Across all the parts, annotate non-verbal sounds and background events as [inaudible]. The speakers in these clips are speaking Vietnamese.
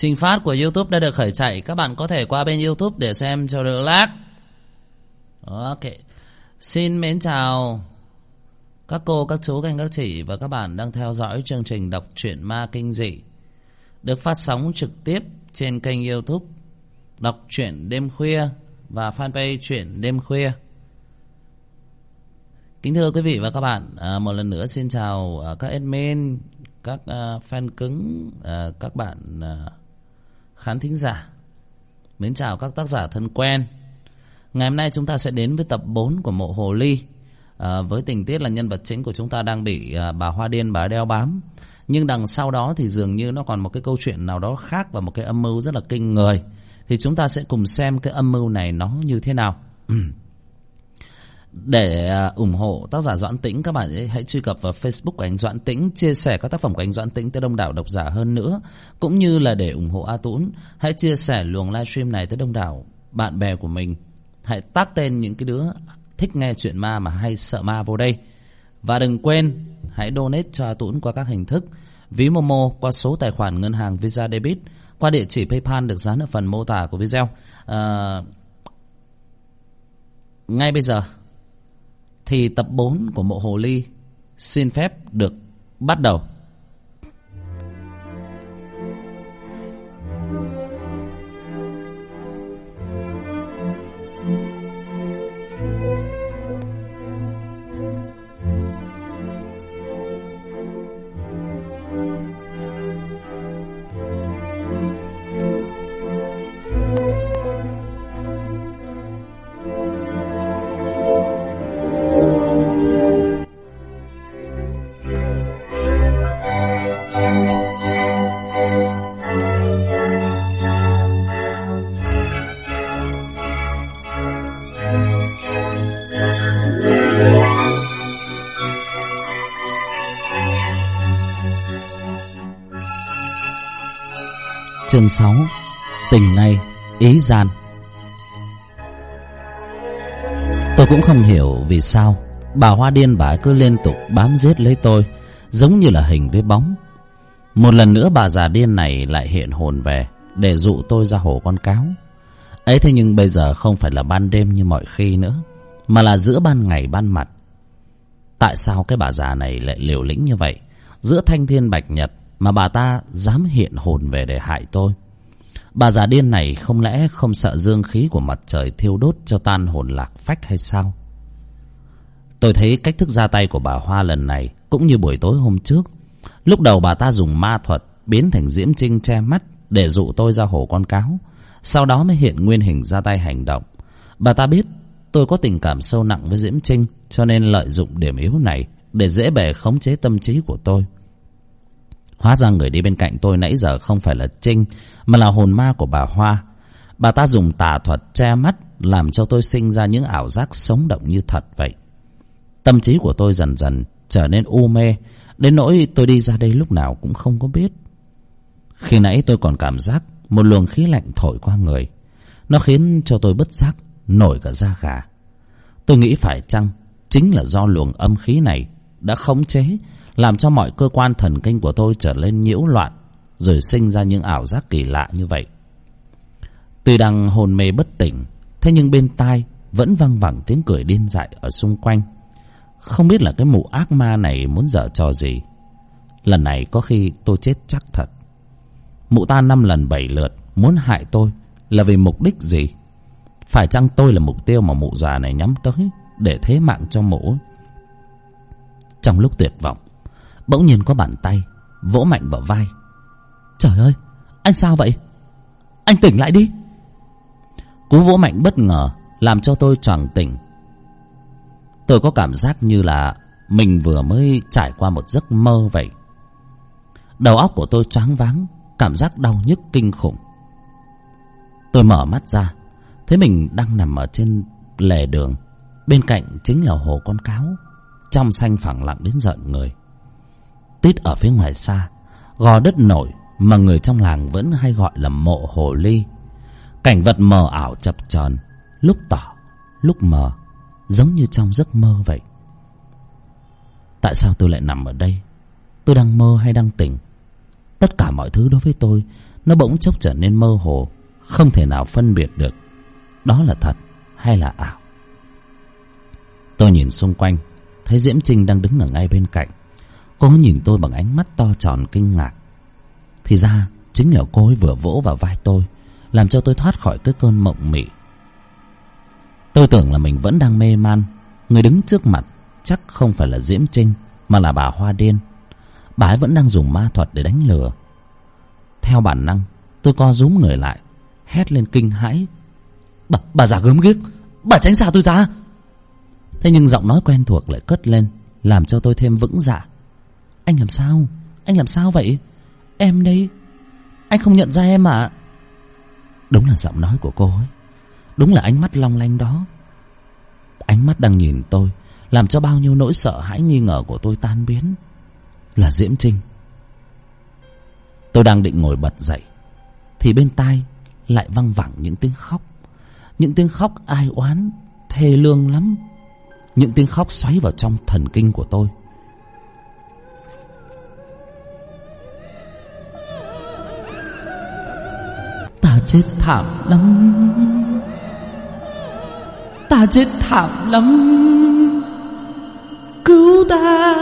Trình phát của YouTube đã được khởi chạy. Các bạn có thể qua bên YouTube để xem cho đỡ lát Ok. Xin mến chào Các cô, các chú, các anh, các chị Và các bạn đang theo dõi chương trình đọc truyện ma kinh dị Được phát sóng trực tiếp trên kênh YouTube Đọc truyện đêm khuya Và fanpage truyện đêm khuya. Kính thưa quý vị và các bạn à, Một lần nữa xin chào à, các admin Các à, fan cứng à, Các bạn à, khán thính giả. Mến chào các tác giả thân quen. Ngày hôm nay chúng ta sẽ đến với tập 4 của Mộ Hồ Ly. À, Với tình tiết là nhân vật chính của chúng ta đang bị à, bà Hoa Điên bà đeo bám. Nhưng đằng sau đó thì dường như nó còn một cái câu chuyện nào đó khác Và một cái âm mưu rất là kinh người. Thì chúng ta sẽ cùng xem cái âm mưu này nó như thế nào. [clears throat] để à, ủng hộ tác giả Doãn Tĩnh các bạn hãy truy cập vào Facebook của anh Doãn Tĩnh chia sẻ các tác phẩm của anh Doãn Tĩnh tới đông đảo độc giả hơn nữa cũng như là để ủng hộ A Tũng hãy chia sẻ luồng livestream này tới đông đảo bạn bè của mình. Hãy tag tên những cái đứa thích nghe chuyện ma mà hay sợ ma vô đây. Và đừng quên hãy donate cho A Tũng qua các hình thức. Ví Momo qua số tài khoản ngân hàng Visa Debit qua địa chỉ PayPal được dán ở phần mô tả của video. À, ngay bây giờ thì tập 4 của Mộ Hồ Ly xin phép được bắt đầu. Chương 6 Tình này ý gian. Tôi cũng không hiểu vì sao Bà Hoa Điên bà cứ liên tục bám giết lấy tôi, Giống như là hình với bóng. Một lần nữa bà già điên này lại hiện hồn về, Để dụ tôi ra hồ con cáo. Ấy thế nhưng bây giờ không phải là ban đêm như mọi khi nữa, Mà là giữa ban ngày ban mặt. Tại sao cái bà già này lại liều lĩnh như vậy? Giữa thanh thiên bạch nhật mà bà ta dám hiện hồn về để hại tôi. Bà già điên này không lẽ không sợ dương khí của mặt trời thiêu đốt cho tan hồn lạc phách hay sao? Tôi thấy cách thức ra tay của bà hoa lần này cũng như buổi tối hôm trước. Lúc đầu bà ta dùng ma thuật biến thành diễm trinh che mắt để dụ tôi ra hồ con cáo. Sau đó mới hiện nguyên hình ra tay hành động. Bà ta biết tôi có tình cảm sâu nặng với diễm trinh, cho nên lợi dụng điểm yếu này để dễ bề khống chế tâm trí của tôi. Hóa ra người đi bên cạnh tôi nãy giờ không phải là Trinh, Mà là hồn ma của bà Hoa. Bà ta dùng tà thuật che mắt, Làm cho tôi sinh ra những ảo giác sống động như thật vậy. Tâm trí của tôi dần dần trở nên u mê, Đến nỗi tôi đi ra đây lúc nào cũng không có biết. Khi nãy tôi còn cảm giác Một luồng khí lạnh thổi qua người, Nó khiến cho tôi bất giác Nổi cả da gà. Tôi nghĩ phải chăng Chính là do luồng âm khí này Đã khống chế làm cho mọi cơ quan thần kinh của tôi trở lên nhiễu loạn, rồi sinh ra những ảo giác kỳ lạ như vậy. Tuy đang hồn mê bất tỉnh, thế nhưng bên tai vẫn văng vẳng tiếng cười điên dại ở xung quanh. Không biết là cái mụ ác ma này muốn dở trò gì. Lần này có khi tôi chết chắc thật. Mụ ta năm lần bảy lượt muốn hại tôi là vì mục đích gì? Phải chăng tôi là mục tiêu mà mụ già này nhắm tới để thế mạng cho mụ? Trong lúc tuyệt vọng bỗng nhiên có bàn tay, vỗ mạnh vào vai. Trời ơi, anh sao vậy? Anh tỉnh lại đi. Cú vỗ mạnh bất ngờ làm cho tôi choàng tỉnh. Tôi có cảm giác như là mình vừa mới trải qua một giấc mơ vậy. Đầu óc của tôi choáng váng, cảm giác đau nhức kinh khủng. Tôi mở mắt ra, thấy mình đang nằm ở trên lề đường. Bên cạnh chính là hồ con cáo, trong xanh phẳng lặng đến giận người tít ở phía ngoài xa. Gò đất nổi mà người trong làng vẫn hay gọi là mộ hồ ly. Cảnh vật mờ ảo chập chờn, lúc tỏ, lúc mờ, giống như trong giấc mơ vậy. Tại sao tôi lại nằm ở đây? Tôi đang mơ hay đang tỉnh? Tất cả mọi thứ đối với tôi, nó bỗng chốc trở nên mơ hồ, không thể nào phân biệt được đó là thật hay là ảo. Tôi nhìn xung quanh, thấy diễm trinh đang đứng ở ngay bên cạnh cô nhìn tôi bằng ánh mắt to tròn kinh ngạc. Thì ra chính là cô ấy vừa vỗ vào vai tôi làm cho tôi thoát khỏi cái cơn mộng mị. Tôi tưởng là mình vẫn đang mê man. Người đứng trước mặt chắc không phải là diễm trinh mà là bà hoa điên. Bà ấy vẫn đang dùng ma thuật để đánh lừa. Theo bản năng tôi co rúm người lại hét lên kinh hãi. Bà, bà già gớm ghiếc bà tránh xa tôi ra. Thế nhưng giọng nói quen thuộc lại cất lên làm cho tôi thêm vững dạ anh làm sao? Anh làm sao vậy? Em đây. Anh không nhận ra em à đúng là giọng nói của cô ấy. Đúng là ánh mắt long lanh đó. Ánh mắt đang nhìn tôi, làm cho bao nhiêu nỗi sợ hãi nghi ngờ của tôi tan biến. Là diễm trinh. Tôi đang định ngồi bật dậy, thì bên tai lại văng vẳng những tiếng khóc. Những tiếng khóc ai oán, thê lương lắm. Những tiếng khóc xoáy vào trong thần kinh của tôi. Chết thảm lắm. Ta chết thảm lắm. Cứu ta.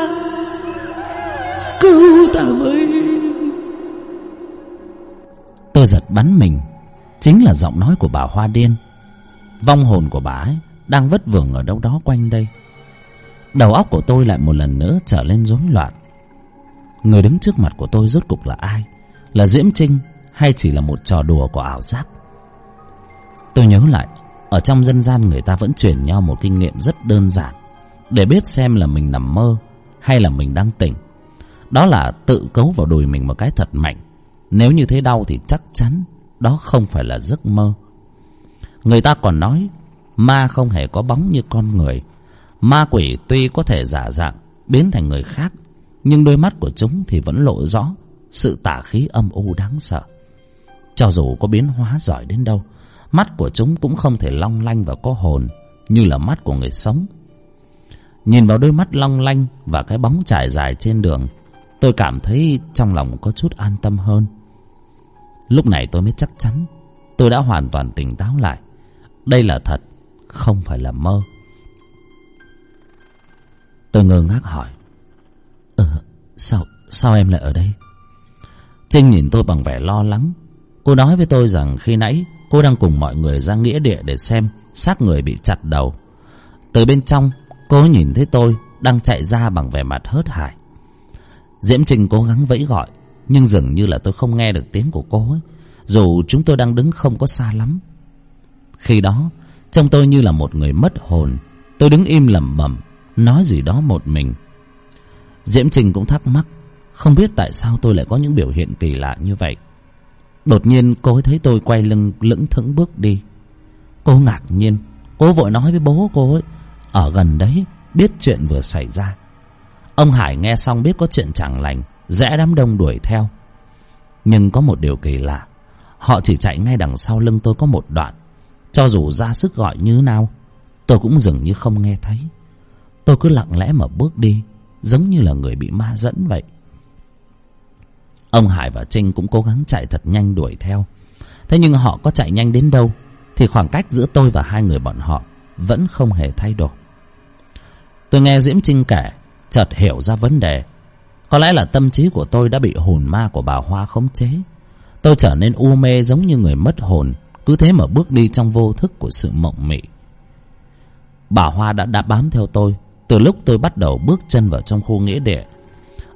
Cứu ta với. Tôi giật bắn mình. Chính là giọng nói của bà hoa điên. Vong hồn của bà ấy đang vất vưởng ở đâu đó quanh đây. Đầu óc của tôi lại một lần nữa trở lên rối loạn. Người đứng trước mặt của tôi rốt cục là ai? Là diễm trinh hay chỉ là một trò đùa của ảo giác? Tôi nhớ lại, ở trong dân gian người ta vẫn truyền nhau một kinh nghiệm rất đơn giản, để biết xem là mình nằm mơ hay là mình đang tỉnh. Đó là tự cấu vào đùi mình một cái thật mạnh. Nếu như thế đau thì chắc chắn đó không phải là giấc mơ. Người ta còn nói, ma không hề có bóng như con người. Ma quỷ tuy có thể giả dạng, biến thành người khác, nhưng đôi mắt của chúng thì vẫn lộ rõ sự tả khí âm u đáng sợ cho dù có biến hóa giỏi đến đâu, mắt của chúng cũng không thể long lanh và có hồn như là mắt của người sống. Nhìn vào đôi mắt long lanh và cái bóng trải dài trên đường, tôi cảm thấy trong lòng có chút an tâm hơn. Lúc này tôi mới chắc chắn, tôi đã hoàn toàn tỉnh táo lại. Đây là thật, không phải là mơ. Tôi ngơ ngác hỏi ờ sao sao em lại ở đây? Trinh nhìn tôi bằng vẻ lo lắng cô nói với tôi rằng khi nãy cô đang cùng mọi người ra nghĩa địa để xem xác người bị chặt đầu. Từ bên trong, cô nhìn thấy tôi đang chạy ra bằng vẻ mặt hớt hải. Diễm trinh cố gắng vẫy gọi, nhưng dường như là tôi không nghe được tiếng của cô ấy, dù chúng tôi đang đứng không có xa lắm. Khi đó, trông tôi như là một người mất hồn. Tôi đứng im lẩm bẩm, nói gì đó một mình. Diễm trinh cũng thắc mắc, không biết tại sao tôi lại có những biểu hiện kỳ lạ như vậy đột nhiên cô ấy thấy tôi quay lưng, lững thững bước đi. Cô ngạc nhiên, cô vội nói với bố cô ấy, ở gần đấy, biết chuyện vừa xảy ra. Ông hải nghe xong biết có chuyện chẳng lành, rẽ đám đông đuổi theo. Nhưng có một điều kỳ lạ, họ chỉ chạy ngay đằng sau lưng tôi có một đoạn. Cho dù ra sức gọi như nào, tôi cũng dường như không nghe thấy. Tôi cứ lặng lẽ mà bước đi, giống như là người bị ma dẫn vậy ông hải và trinh cũng cố gắng chạy thật nhanh đuổi theo. Thế nhưng họ có chạy nhanh đến đâu thì khoảng cách giữa tôi và hai người bọn họ vẫn không hề thay đổi. Tôi nghe diễm trinh kể, chợt hiểu ra vấn đề. Có lẽ là tâm trí của tôi đã bị hồn ma của bà hoa khống chế. Tôi trở nên u mê giống như người mất hồn, cứ thế mà bước đi trong vô thức của sự mộng mị. Bà hoa đã đã bám theo tôi từ lúc tôi bắt đầu bước chân vào trong khu nghĩa địa.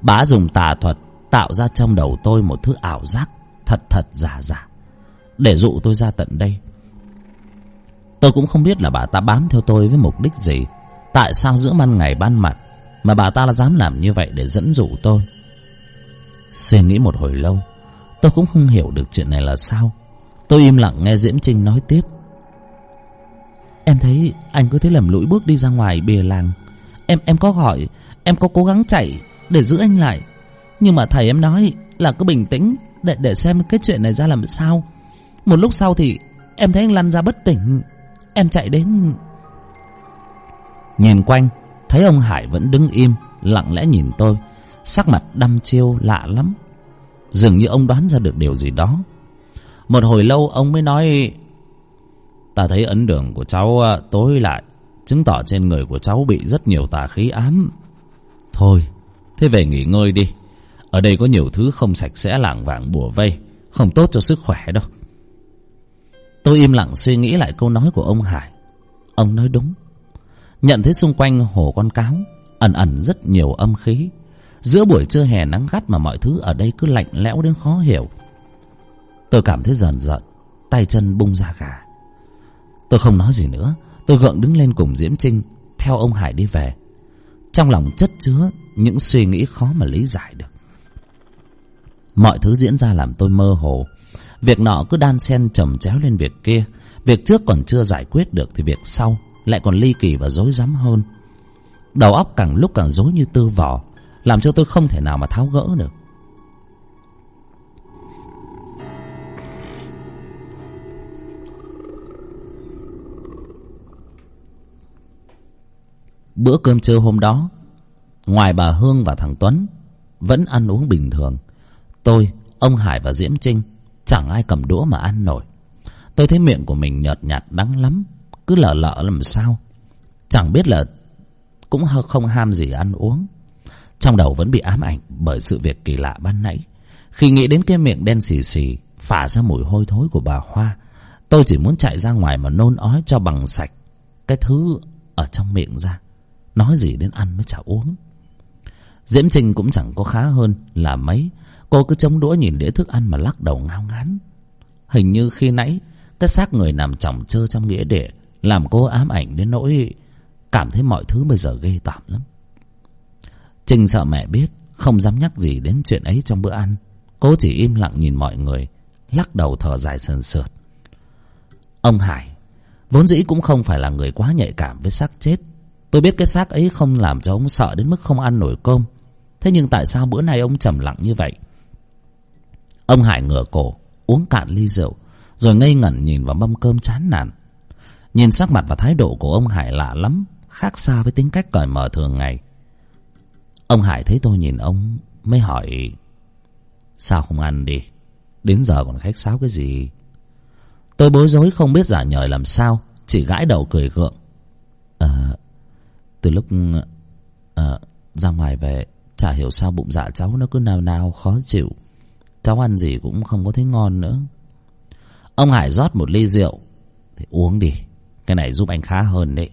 Bà dùng tà thuật tạo ra trong đầu tôi một thứ ảo giác thật thật giả giả. Để dụ tôi ra tận đây. Tôi cũng không biết là bà ta bám theo tôi với mục đích gì. Tại sao giữa ban ngày ban mặt mà bà ta dám làm như vậy để dẫn dụ tôi? Suy nghĩ một hồi lâu, tôi cũng không hiểu được chuyện này là sao. Tôi im lặng nghe diễm trinh nói tiếp. Em thấy anh cứ thế lầm lũi bước đi ra ngoài bìa làng. Em em có gọi, em có cố gắng chạy để giữ anh lại nhưng mà thầy em nói là cứ bình tĩnh để để xem cái chuyện này ra làm sao. Một lúc sau thì em thấy anh lăn ra bất tỉnh. Em chạy đến. Nhìn quanh, thấy ông hải vẫn đứng im, lặng lẽ nhìn tôi. Sắc mặt đăm chiêu lạ lắm. Dường như ông đoán ra được điều gì đó. Một hồi lâu ông mới nói, ta thấy ấn đường của cháu à, tối lại. Chứng tỏ trên người của cháu bị rất nhiều tà khí ám. Thôi, thế về nghỉ ngơi đi ở đây có nhiều thứ không sạch sẽ lảng vảng bùa vây, không tốt cho sức khỏe đâu. Tôi im lặng suy nghĩ lại câu nói của ông hải. Ông nói đúng. Nhận thấy xung quanh hồ con cáo, ẩn ẩn rất nhiều âm khí. Giữa buổi trưa hè nắng gắt mà mọi thứ ở đây cứ lạnh lẽo đến khó hiểu. Tôi cảm thấy dần dần tay chân bung ra gà. Tôi không nói gì nữa. Tôi gượng đứng lên cùng diễm trinh, theo ông hải đi về. Trong lòng chất chứa những suy nghĩ khó mà lý giải được mọi thứ diễn ra làm tôi mơ hồ. Việc nọ cứ đan xen chồng chéo lên việc kia. Việc trước còn chưa giải quyết được thì việc sau lại còn ly kỳ và rối rắm hơn. Đầu óc càng lúc càng rối như tư vỏ làm cho tôi không thể nào mà tháo gỡ được. Bữa cơm trưa hôm đó, ngoài bà hương và thằng tuấn vẫn ăn uống bình thường tôi, ông hải và diễm trinh, chẳng ai cầm đũa mà ăn nổi. Tôi thấy miệng của mình nhợt nhạt, đắng lắm. Cứ lờ lợ làm sao? Chẳng biết là cũng không ham gì ăn uống. Trong đầu vẫn bị ám ảnh bởi sự việc kỳ lạ ban nãy. Khi nghĩ đến cái miệng đen xì xì, phả ra mùi hôi thối của bà hoa, tôi chỉ muốn chạy ra ngoài mà nôn ói cho bằng sạch cái thứ ở trong miệng ra. Nói gì đến ăn mới chả uống. Diễm trinh cũng chẳng có khá hơn là mấy cô cứ chống đũa nhìn đĩa thức ăn mà lắc đầu ngao ngán. Hình như khi nãy, cái xác người nằm chỏng trơ trong nghĩa địa làm cô ám ảnh đến nỗi cảm thấy mọi thứ bây giờ ghê tởm lắm. Trinh sợ mẹ biết, không dám nhắc gì đến chuyện ấy trong bữa ăn. Cô chỉ im lặng nhìn mọi người, lắc đầu thở dài sườn sượt. Ông hải, vốn dĩ cũng không phải là người quá nhạy cảm với xác chết. Tôi biết cái xác ấy không làm cho ông sợ đến mức không ăn nổi cơm. Thế nhưng tại sao bữa nay ông trầm lặng như vậy? Ông hải ngửa cổ uống cạn ly rượu rồi ngây ngẩn nhìn vào mâm cơm chán nản. Nhìn sắc mặt và thái độ của ông hải lạ lắm khác xa với tính cách cởi mở thường ngày. Ông hải thấy tôi nhìn ông mới hỏi sao không ăn đi? Đến giờ còn khách sáo cái gì? Tôi bối rối không biết giả nhời làm sao chỉ gãi đầu cười gượng. À, từ lúc à, ra ngoài về chả hiểu sao bụng dạ cháu nó cứ nào nào khó chịu cháu ăn gì cũng không có thấy ngon nữa. Ông hải rót một ly rượu. Thì uống đi, cái này giúp anh khá hơn đấy.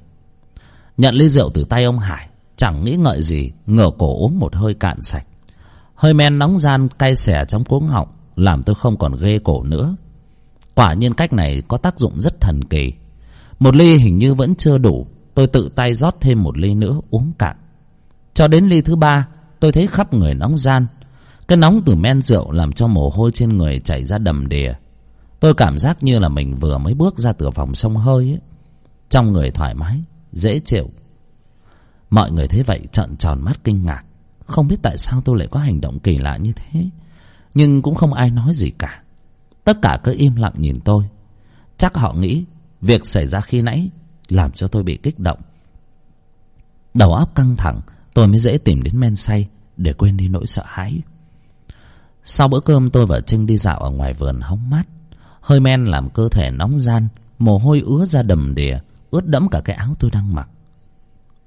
Nhận ly rượu từ tay ông hải, chẳng nghĩ ngợi gì, ngửa cổ uống một hơi cạn sạch. Hơi men nóng gian cay xẻ trong cuống họng, làm tôi không còn ghê cổ nữa. Quả nhiên cách này có tác dụng rất thần kỳ. Một ly hình như vẫn chưa đủ, tôi tự tay rót thêm một ly nữa uống cạn. Cho đến ly thứ ba, tôi thấy khắp người nóng gian cái nóng từ men rượu làm cho mồ hôi trên người chảy ra đầm đìa. Tôi cảm giác như là mình vừa mới bước ra từ phòng sông hơi ấy. trong người thoải mái, dễ chịu. Mọi người thấy vậy trợn tròn mắt kinh ngạc. Không biết tại sao tôi lại có hành động kỳ lạ như thế. Nhưng cũng không ai nói gì cả. Tất cả cứ im lặng nhìn tôi. Chắc họ nghĩ việc xảy ra khi nãy làm cho tôi bị kích động. Đầu óc căng thẳng, tôi mới dễ tìm đến men say để quên đi nỗi sợ hãi sau bữa cơm, tôi và trinh đi dạo ở ngoài vườn hóng mát. Hơi men làm cơ thể nóng gian, mồ hôi ứa ra đầm đìa, ướt đẫm cả cái áo tôi đang mặc.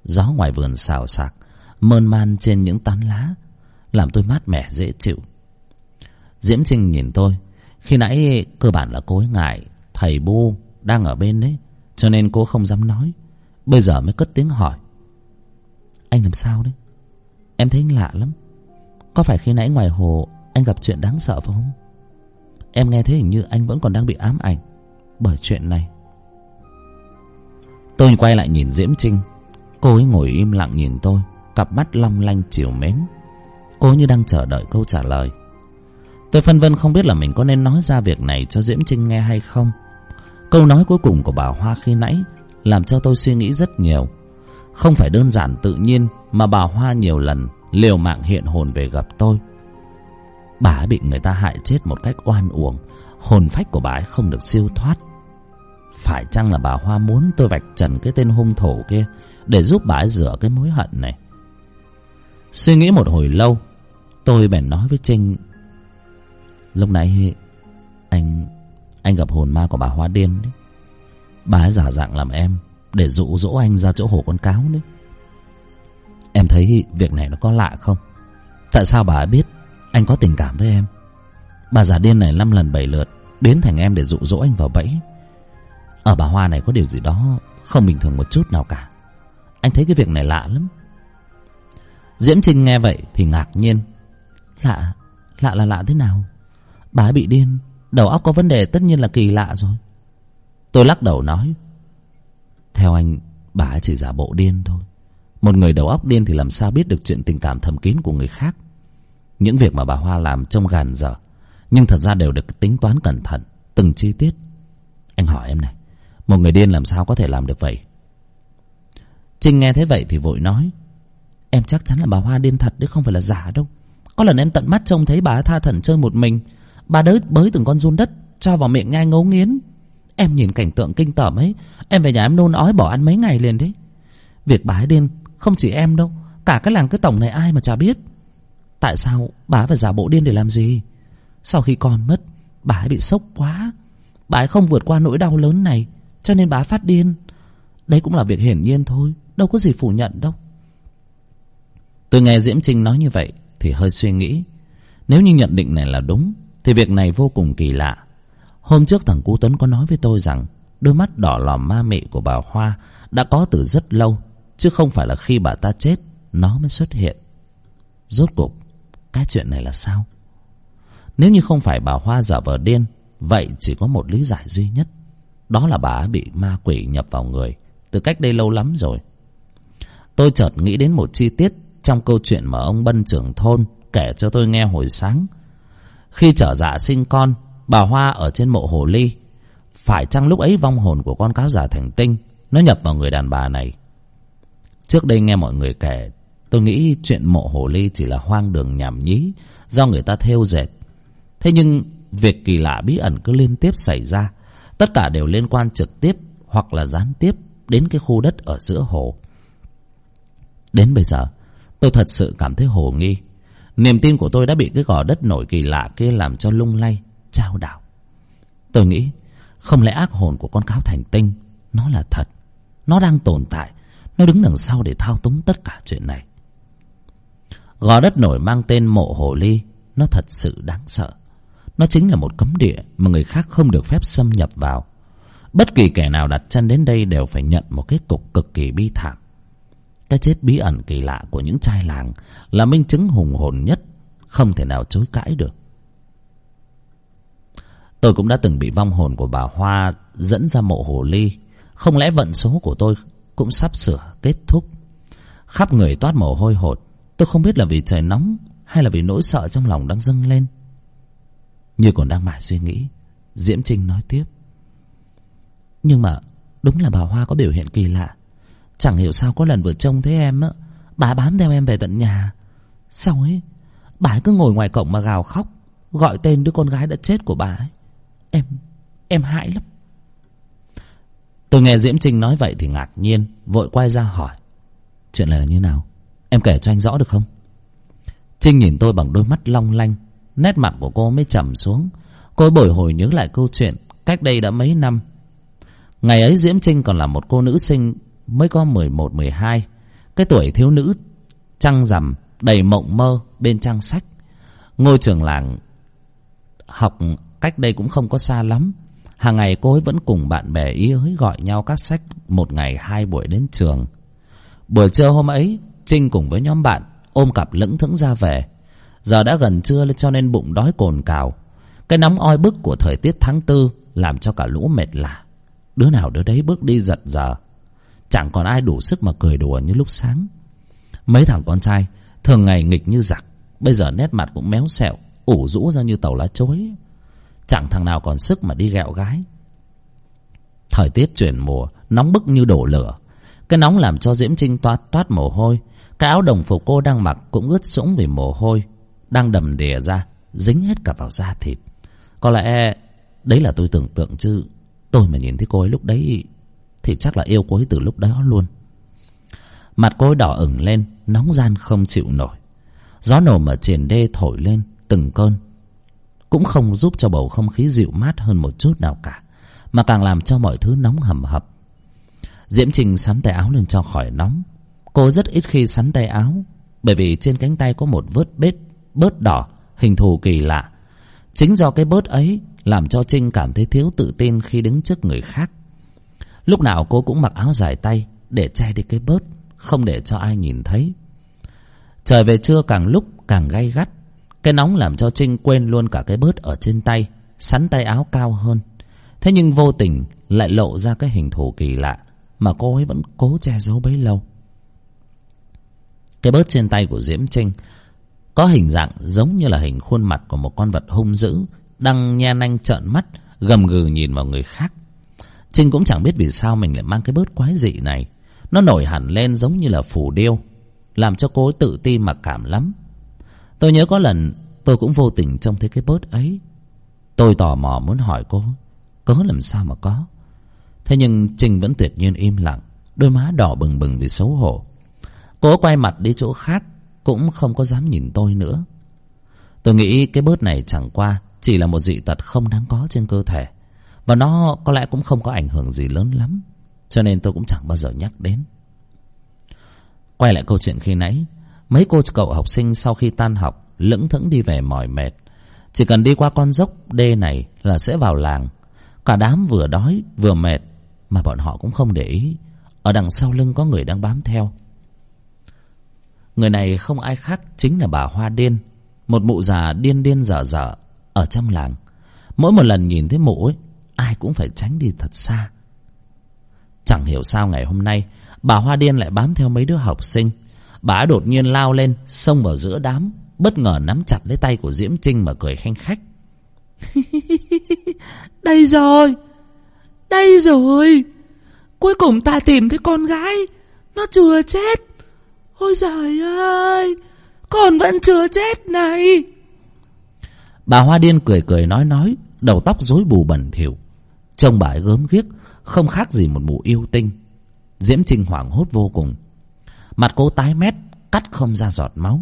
Gió ngoài vườn xào xạc, mơn man trên những tán lá, làm tôi mát mẻ, dễ chịu. Diễm trinh nhìn tôi, khi nãy cơ bản là cô ấy ngại, thầy bu đang ở bên đấy, cho nên cô không dám nói. Bây giờ mới cất tiếng hỏi. Anh làm sao đấy? Em thấy anh lạ lắm. Có phải khi nãy ngoài hồ anh gặp chuyện đáng sợ phải không? Em nghe thấy hình như anh vẫn còn đang bị ám ảnh bởi chuyện này. Tôi quay lại nhìn diễm trinh. Cô ấy ngồi im lặng nhìn tôi, cặp mắt long lanh chiều mến. Cô như đang chờ đợi câu trả lời. Tôi phân vân không biết là mình có nên nói ra việc này cho diễm trinh nghe hay không. Câu nói cuối cùng của bà hoa khi nãy làm cho tôi suy nghĩ rất nhiều. Không phải đơn giản tự nhiên mà bà hoa nhiều lần liều mạng hiện hồn về gặp tôi bà ấy bị người ta hại chết một cách oan uổng. Hồn phách của bà ấy không được siêu thoát. Phải chăng là bà hoa muốn tôi vạch trần cái tên hung thủ kia để giúp bà ấy rửa cái mối hận này? Suy nghĩ một hồi lâu, tôi bèn nói với trinh. Lúc nãy anh Anh gặp hồn ma của bà Hoa Điên đấy. Bà ấy giả dạng làm em Để dụ dỗ anh ra chỗ hồ con cáo đấy. Em thấy việc này nó có lạ không? Tại sao bà ấy biết anh có tình cảm với em. Bà già điên này năm lần bảy lượt đến thành em để dụ dỗ anh vào bẫy. Ở bà Hoa này có điều gì đó Không bình thường một chút nào cả. Anh thấy cái việc này lạ lắm. Diễm Trinh nghe vậy thì ngạc nhiên. Lạ Lạ là lạ thế nào? Bà ấy bị điên, Đầu óc có vấn đề tất nhiên là kỳ lạ rồi. Tôi lắc đầu nói, Theo anh, Bà ấy chỉ giả bộ điên thôi. Một người đầu óc điên thì làm sao biết được chuyện tình cảm thầm kín của người khác? Những việc mà bà Hoa làm trông gàn dở, Nhưng thật ra đều được tính toán cẩn thận, Từng chi tiết. Anh hỏi em này, Một người điên làm sao có thể làm được vậy? Trinh nghe thế vậy thì vội nói, Em chắc chắn là bà Hoa điên thật chứ không phải là giả đâu. Có lần em tận mắt trông thấy bà tha thần chơi một mình, Bà đới bới từng con run đất, Cho vào miệng ngay ngấu nghiến. Em nhìn cảnh tượng kinh tởm ấy, Em về nhà em nôn ói bỏ ăn mấy ngày liền đấy. Việc bà ấy điên không chỉ em đâu, Cả cái làng cái tổng này ai mà chả biết. Tại sao bà phải giả bộ điên để làm gì? Sau khi con mất, Bà ấy bị sốc quá. Bà ấy không vượt qua nỗi đau lớn này, Cho nên bà ấy phát điên. Đây cũng là việc hiển nhiên thôi, Đâu có gì phủ nhận đâu. Tôi nghe Diễm Trinh nói như vậy Thì hơi suy nghĩ. Nếu như nhận định này là đúng, Thì việc này vô cùng kỳ lạ. Hôm trước thằng Cú Tuấn có nói với tôi rằng, Đôi mắt đỏ lòm ma mị của bà Hoa Đã có từ rất lâu, Chứ không phải là khi bà ta chết, Nó mới xuất hiện. Rốt cuộc cái chuyện này là sao? Nếu như không phải bà Hoa giả vờ điên, Vậy chỉ có một lý giải duy nhất. Đó là bà bị ma quỷ nhập vào người Từ cách đây lâu lắm rồi. Tôi chợt nghĩ đến một chi tiết Trong câu chuyện mà ông Bân trưởng thôn Kể cho tôi nghe hồi sáng. Khi trở dạ sinh con, Bà Hoa ở trên mộ hồ ly. Phải chăng lúc ấy vong hồn của con cáo giả thành tinh, Nó nhập vào người đàn bà này? Trước đây nghe mọi người kể Tôi nghĩ chuyện mộ hồ ly chỉ là hoang đường nhảm nhí, Do người ta thêu dệt. Thế nhưng, việc kỳ lạ bí ẩn cứ liên tiếp xảy ra. Tất cả đều liên quan trực tiếp Hoặc là gián tiếp Đến cái khu đất ở giữa hồ. Đến bây giờ, Tôi thật sự cảm thấy hồ nghi. Niềm tin của tôi đã bị cái gò đất nổi kỳ lạ kia làm cho lung lay, trao đảo. Tôi nghĩ, không lẽ ác hồn của con cáo thành tinh, nó là thật, nó đang tồn tại, nó đứng đằng sau để thao túng tất cả chuyện này gò đất nổi mang tên mộ hồ ly, nó thật sự đáng sợ nó chính là một cấm địa mà người khác không được phép xâm nhập vào bất kỳ kẻ nào đặt chân đến đây đều phải nhận một kết cục cực kỳ bi thảm cái chết bí ẩn kỳ lạ của những trai làng là minh chứng hùng hồn nhất, không thể nào chối cãi được Tôi cũng đã từng bị vong hồn của bà Hoa dẫn ra mộ hồ ly. Không lẽ vận số của tôi cũng sắp sửa kết thúc. Khắp người toát mồ hôi hột. Tôi không biết là vì trời nóng hay là vì nỗi sợ trong lòng đang dâng lên. Như còn đang mải suy nghĩ, Diễm Trinh nói tiếp. Nhưng mà đúng là bà Hoa có biểu hiện kỳ lạ. Chẳng hiểu sao có lần vừa trông thấy em á, bà bám theo em về tận nhà. Sau ấy, bà ấy cứ ngồi ngoài cổng mà gào khóc, gọi tên đứa con gái đã chết của bà ấy. Em, em hãi lắm Tôi nghe Diễm Trinh nói vậy thì ngạc nhiên Vội quay ra hỏi Chuyện này là như nào Em kể cho anh rõ được không? Trinh nhìn tôi bằng đôi mắt long lanh, Nét mặt của cô mới trầm xuống. Cô bồi hồi nhớ lại câu chuyện Cách đây đã mấy năm. Ngày ấy Diễm Trinh còn là một cô nữ sinh Mới có mười một, mười hai. Cái tuổi thiếu nữ Trăng rằm, đầy mộng mơ bên trang sách. Ngôi trường làng Học cách đây cũng không có xa lắm. Hàng ngày cô ấy vẫn cùng bạn bè ý ới gọi nhau các sách một ngày hai buổi đến trường. Buổi trưa hôm ấy trinh cùng với nhóm bạn ôm cặp lững thững ra về. Giờ đã gần trưa cho nên bụng đói cồn cào. Cái nóng oi bức của thời tiết tháng tư làm cho cả lũ mệt lạ. Đứa nào đứa đấy bước đi giật giờ. Chẳng còn ai đủ sức mà cười đùa như lúc sáng. Mấy thằng con trai thường ngày nghịch như giặc, bây giờ nét mặt cũng méo xẹo, ủ rũ ra như tàu lá chối. Chẳng thằng nào còn sức mà đi ghẹo gái. Thời tiết chuyển mùa, nóng bức như đổ lửa. Cái nóng làm cho diễm trinh toát toát mồ hôi cái áo đồng phục cô đang mặc cũng ướt sũng vì mồ hôi, đang đầm đìa ra, dính hết cả vào da thịt. Có lẽ đấy là tôi tưởng tượng chứ. Tôi mà nhìn thấy cô ấy lúc đấy thì chắc là yêu cô ấy từ lúc đó luôn. Mặt cô ấy đỏ ửng lên, nóng gian không chịu nổi. Gió nồm ở triền đê thổi lên từng cơn, cũng không giúp cho bầu không khí dịu mát hơn một chút nào cả, mà càng làm cho mọi thứ nóng hầm hập. Diễm trinh sắn tay áo lên cho khỏi nóng cô rất ít khi sắn tay áo, bởi vì trên cánh tay có một vết bết, bớt đỏ, hình thù kỳ lạ. Chính do cái bớt ấy làm cho trinh cảm thấy thiếu tự tin khi đứng trước người khác. Lúc nào cô cũng mặc áo dài tay để che đi cái bớt, không để cho ai nhìn thấy. Trời về trưa càng lúc càng gay gắt, cái nóng làm cho trinh quên luôn cả cái bớt ở trên tay, sắn tay áo cao hơn. Thế nhưng vô tình lại lộ ra cái hình thù kỳ lạ mà cô ấy vẫn cố che giấu bấy lâu cái bớt trên tay của diễm trinh có hình dạng giống như là hình khuôn mặt của một con vật hung dữ đang nhe nanh trợn mắt, gầm gừ nhìn vào người khác. Trinh cũng chẳng biết vì sao mình lại mang cái bớt quái dị này. Nó nổi hẳn lên giống như là phù điêu, làm cho cô ấy tự ti mặc cảm lắm. Tôi nhớ có lần tôi cũng vô tình trông thấy cái bớt ấy. Tôi tò mò muốn hỏi cô, cớ làm sao mà có? Thế nhưng trinh vẫn tuyệt nhiên im lặng, đôi má đỏ bừng bừng vì xấu hổ cô quay mặt đi chỗ khác, cũng không có dám nhìn tôi nữa. Tôi nghĩ cái bớt này chẳng qua chỉ là một dị tật không đáng có trên cơ thể, và nó có lẽ cũng không có ảnh hưởng gì lớn lắm, cho nên tôi cũng chẳng bao giờ nhắc đến. Quay lại câu chuyện khi nãy, mấy cô cậu học sinh sau khi tan học, lững thững đi về mỏi mệt. Chỉ cần đi qua con dốc đê này là sẽ vào làng. Cả đám vừa đói, vừa mệt, mà bọn họ cũng không để ý. Ở đằng sau lưng có người đang bám theo người này không ai khác chính là bà hoa điên, một mụ già điên điên dở dở ở trong làng. Mỗi một lần nhìn thấy mụ ấy, ai cũng phải tránh đi thật xa. Chẳng hiểu sao ngày hôm nay, bà hoa điên lại bám theo mấy đứa học sinh. Bà đột nhiên lao lên, xông vào giữa đám, bất ngờ nắm chặt lấy tay của diễm trinh mà cười khanh khách. [laughs] Đây rồi! Đây rồi! Cuối cùng ta tìm thấy con gái! Nó chưa chết! Ôi giời ơi con vẫn chưa chết này. Bà hoa điên cười cười nói nói đầu tóc rối bù bẩn thỉu. Trông bà ấy gớm ghiếc không khác gì một mụ yêu tinh. Diễm trinh hoảng hốt vô cùng. Mặt cô tái mét cắt không ra giọt máu.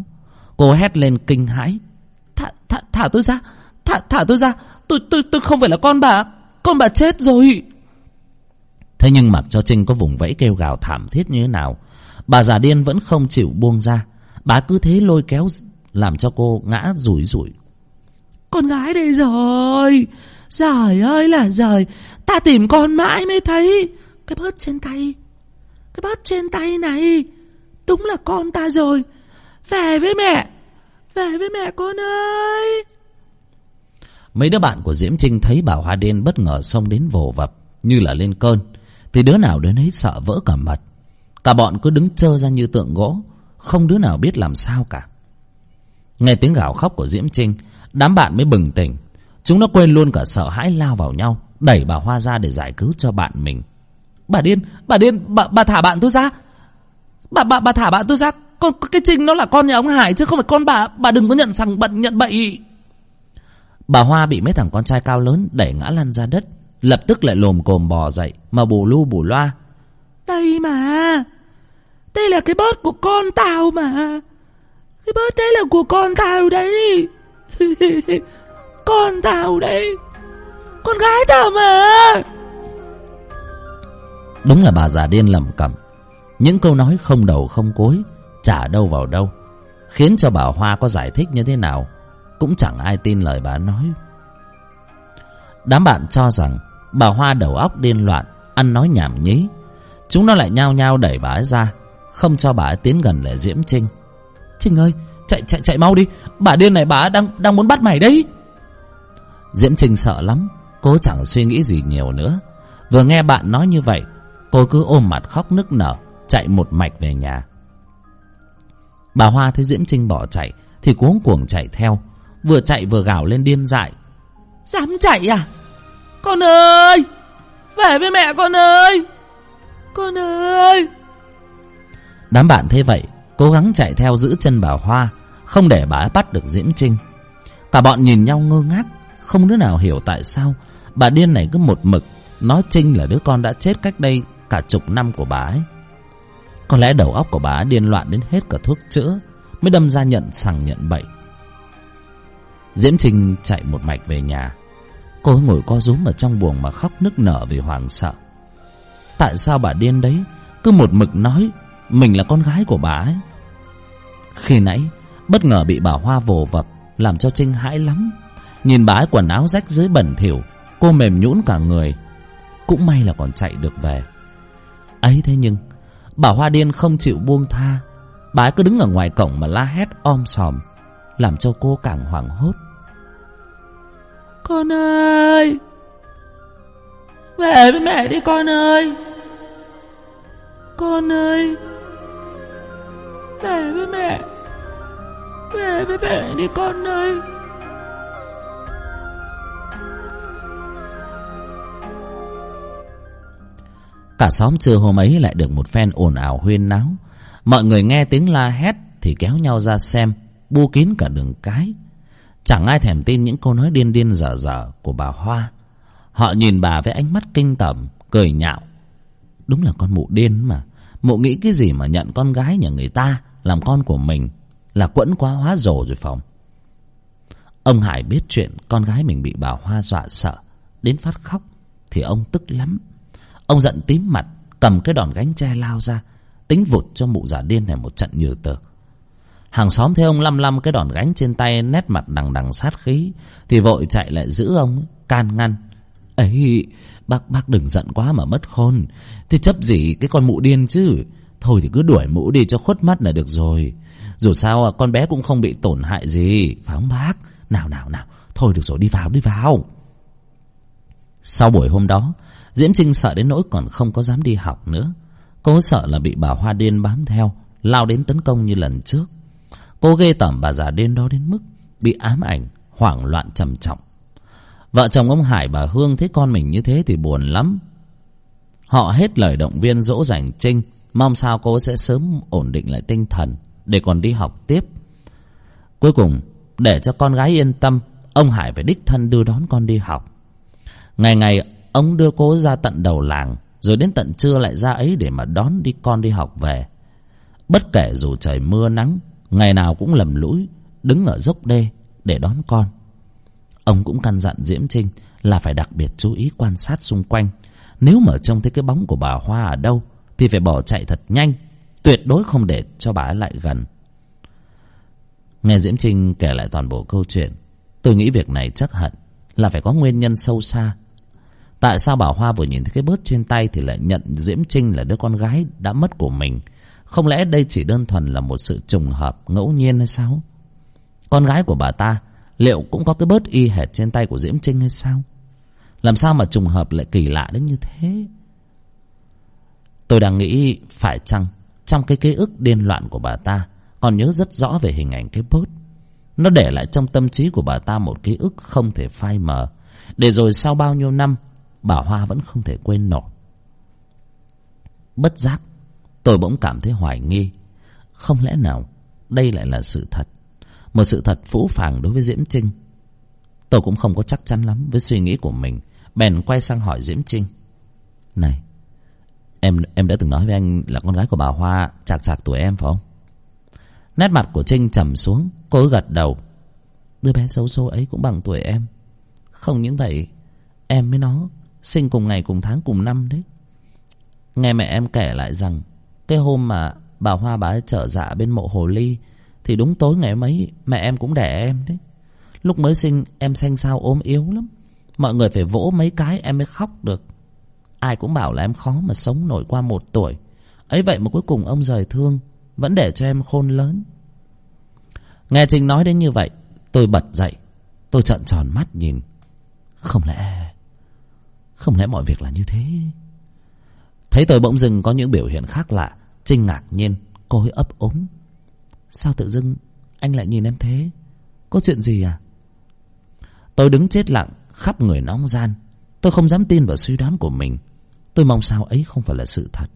Cô hét lên kinh hãi. Thả thả thả tôi ra thả thả tôi ra tôi tôi tôi không phải là con bà. Con bà chết rồi thế nhưng mặc cho trinh có vùng vẫy kêu gào thảm thiết như thế nào bà già điên vẫn không chịu buông ra. Bà cứ thế lôi kéo làm cho cô ngã rủi rủi. Con gái đây rồi giời ơi là giời ta tìm con mãi mới thấy cái bớt trên tay cái bớt trên tay này đúng là con ta rồi. Về với mẹ về với mẹ con ơi. Mấy đứa bạn của diễm trinh thấy bà hoa điên bất ngờ xông đến vồ vập như là lên cơn thì đứa nào đến ấy sợ vỡ cả mật cả bọn cứ đứng trơ ra như tượng gỗ không đứa nào biết làm sao cả. Nghe tiếng gào khóc của diễm trinh đám bạn mới bừng tỉnh. Chúng nó quên luôn cả sợ hãi lao vào nhau đẩy bà hoa ra để giải cứu cho bạn mình. Bà điên bà điên bà, bà thả bạn tôi ra. Bà bà bà thả bạn tôi ra. Con cái trinh nó là con nhà ông hải chứ không phải con bà. Bà đừng có nhận rằng bận nhận bậy. Bà hoa bị mấy thằng con trai cao lớn đẩy ngã lăn ra đất lập tức lại lồm cồm bò dậy mà bù lu bù loa. Đây mà đây là cái bớt của con tao mà. Cái bớt đấy là của con tao đấy. [laughs] Con tao đấy con gái tao mà. Đúng là bà già điên lầm cẩm. Những câu nói không đầu không cối chả đâu vào đâu khiến cho bà hoa có giải thích như thế nào cũng chẳng ai tin lời bà nói. Đám bạn cho rằng bà hoa đầu óc điên loạn, ăn nói nhảm nhí. Chúng nó lại nhao nhao đẩy bà ấy ra, không cho bà ấy tiến gần lại diễm trinh. Trinh ơi, chạy chạy chạy mau đi, bà điên này bà đang đang muốn bắt mày đấy. Diễm trinh sợ lắm cô chẳng suy nghĩ gì nhiều nữa. Vừa nghe bạn nói như vậy, cô cứ ôm mặt khóc nức nở, chạy một mạch về nhà. Bà hoa thấy diễm trinh bỏ chạy, thì cuống cuồng chạy theo. Vừa chạy vừa gào lên điên dại. Dám chạy à? Con ơi! Về với mẹ con ơi! Con ơi! Đám bạn thế vậy, cố gắng chạy theo giữ chân bà hoa, không để bà ấy bắt được diễm trinh. Cả bọn nhìn nhau ngơ ngác, không đứa nào hiểu tại sao bà điên này cứ một mực nói trinh là đứa con đã chết cách đây cả chục năm của bà ấy. Có lẽ đầu óc của bà ấy điên loạn đến hết cả thuốc chữa mới đâm ra nhận sằng nhận bậy. Diễm trinh chạy một mạch về nhà cô ấy ngồi co rúm ở trong buồng mà khóc nức nở vì hoảng sợ. Tại sao bà điên đấy? Cứ một mực nói, mình là con gái của bà ấy. Khi nãy, bất ngờ bị bà hoa vồ vập, làm cho trinh hãi lắm. Nhìn bà ấy quần áo rách dưới bẩn thỉu, cô mềm nhũn cả người. Cũng may là còn chạy được về. Ấy thế nhưng, bà hoa điên không chịu buông tha. Bà ấy cứ đứng ở ngoài cổng mà la hét om sòm, làm cho cô càng hoảng hốt. Con ơi. Về với mẹ đi con ơi. Con ơi. Về với mẹ. Về với mẹ đi con ơi. Cả xóm trưa hôm ấy lại được một phen ồn ào huyên náo. Mọi người nghe tiếng la hét thì kéo nhau ra xem, bu kín cả đường cái chẳng ai thèm tin những câu nói điên điên dở dở của bà hoa. Họ nhìn bà với ánh mắt kinh tởm, cười nhạo. Đúng là con mụ điên mà. Mụ nghĩ cái gì mà nhận con gái nhà người ta, làm con của mình, là quẫn quá hóa rồ rồi phòng ông hải biết chuyện con gái mình bị bà hoa dọa sợ, đến phát khóc, thì ông tức lắm. Ông giận tím mặt, cầm cái đòn gánh tre lao ra, tính vụt cho mụ giả điên này một trận nhừ tờ hàng xóm thấy ông lăm lăm cái đòn gánh trên tay, nét mặt đằng đằng sát khí, thì vội chạy lại giữ ông, can ngăn. Ấy, bác bác đừng giận quá mà mất khôn. Thế chấp gì cái con mụ điên chứ? Thôi thì cứ đuổi mụ đi cho khuất mắt là được rồi. Dù sao à, con bé cũng không bị tổn hại gì. Phải không bác? Nào nào nào. Thôi được rồi, đi vào đi vào. Sau buổi hôm đó, diễm trinh sợ đến nỗi còn không có dám đi học nữa. Cô sợ là bị bà hoa điên bám theo, lao đến tấn công như lần trước cô ghê tởm bà già điên đó đến mức bị ám ảnh, hoảng loạn trầm trọng. Vợ chồng ông hải bà hương thấy con mình như thế thì buồn lắm. Họ hết lời động viên dỗ dành trinh, mong sao cô sẽ sớm ổn định lại tinh thần để còn đi học tiếp. Cuối cùng, để cho con gái yên tâm, ông hải phải đích thân đưa đón con đi học. Ngày ngày, ông đưa cô ra tận đầu làng, rồi đến tận trưa lại ra ấy để mà đón đi con đi học về. Bất kể dù trời mưa nắng ngày nào cũng lầm lũi, đứng ở dốc đê để đón con. Ông cũng căn dặn diễm trinh là phải đặc biệt chú ý quan sát xung quanh. Nếu mà trông thấy cái bóng của bà hoa ở đâu, thì phải bỏ chạy thật nhanh, tuyệt đối không để cho bà ấy lại gần. Nghe diễm trinh kể lại toàn bộ câu chuyện, tôi nghĩ việc này chắc hận là phải có nguyên nhân sâu xa. Tại sao bà hoa vừa nhìn thấy cái bớt trên tay thì lại nhận diễm trinh là đứa con gái đã mất của mình? Không lẽ đây chỉ đơn thuần là một sự trùng hợp, ngẫu nhiên hay sao? Con gái của bà ta, liệu cũng có cái bớt y hệt trên tay của diễm trinh hay sao? Làm sao mà trùng hợp lại kỳ lạ đến như thế? Tôi đang nghĩ phải chăng trong cái ký ức điên loạn của bà ta còn nhớ rất rõ về hình ảnh cái bớt? Nó để lại trong tâm trí của bà ta một ký ức không thể phai mờ. Để rồi sau bao nhiêu năm, bà hoa vẫn không thể quên nổi. Bất giác tôi bỗng cảm thấy hoài nghi. Không lẽ nào đây lại là sự thật? Một sự thật phũ phàng đối với diễm trinh. Tôi cũng không có chắc chắn lắm với suy nghĩ của mình. Bèn quay sang hỏi diễm trinh. Này, em em đã từng nói với anh là con gái của bà hoa, chạc chạc tuổi em phải không? Nét mặt của trinh trầm xuống, cô gật đầu. Đứa bé xấu xố ấy cũng bằng tuổi em. Không những vậy, em với nó sinh cùng ngày cùng tháng cùng năm đấy. Nghe mẹ em kể lại rằng cái hôm mà bà hoa bà ấy trở dạ bên mộ hồ ly, thì đúng tối ngày mấy, mẹ em cũng đẻ em đấy. Lúc mới sinh, em xanh xao ốm yếu lắm. Mọi người phải vỗ mấy cái em mới khóc được. Ai cũng bảo là em khó mà sống nổi qua một tuổi. Ấy vậy mà cuối cùng ông rời thương, vẫn để cho em khôn lớn. Nghe trinh nói đến như vậy, tôi bật dậy. Tôi trợn tròn mắt nhìn. Không lẽ không lẽ mọi việc là như thế? Thấy tôi bỗng dưng có những biểu hiện khác lạ trinh ngạc nhiên, cô ấy ấp úng. Sao tự dưng anh lại nhìn em thế? Có chuyện gì à? Tôi đứng chết lặng khắp người nóng gian. Tôi không dám tin vào suy đoán của mình. Tôi mong sao ấy không phải là sự thật.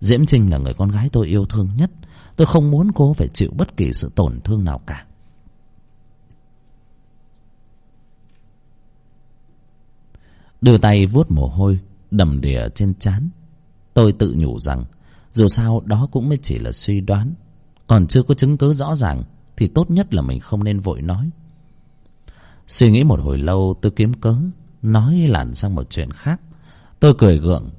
Diễm trinh là người con gái tôi yêu thương nhất. Tôi không muốn cô phải chịu bất kỳ sự tổn thương nào cả. Đưa tay vuốt mồ hôi đầm đìa trên trán. Tôi tự nhủ rằng dù sao, đó cũng mới chỉ là suy đoán. Còn chưa có chứng cứ rõ ràng, thì tốt nhất là mình không nên vội nói. Suy nghĩ một hồi lâu, tôi kiếm cớ, nói lản sang một chuyện khác. Tôi cười gượng.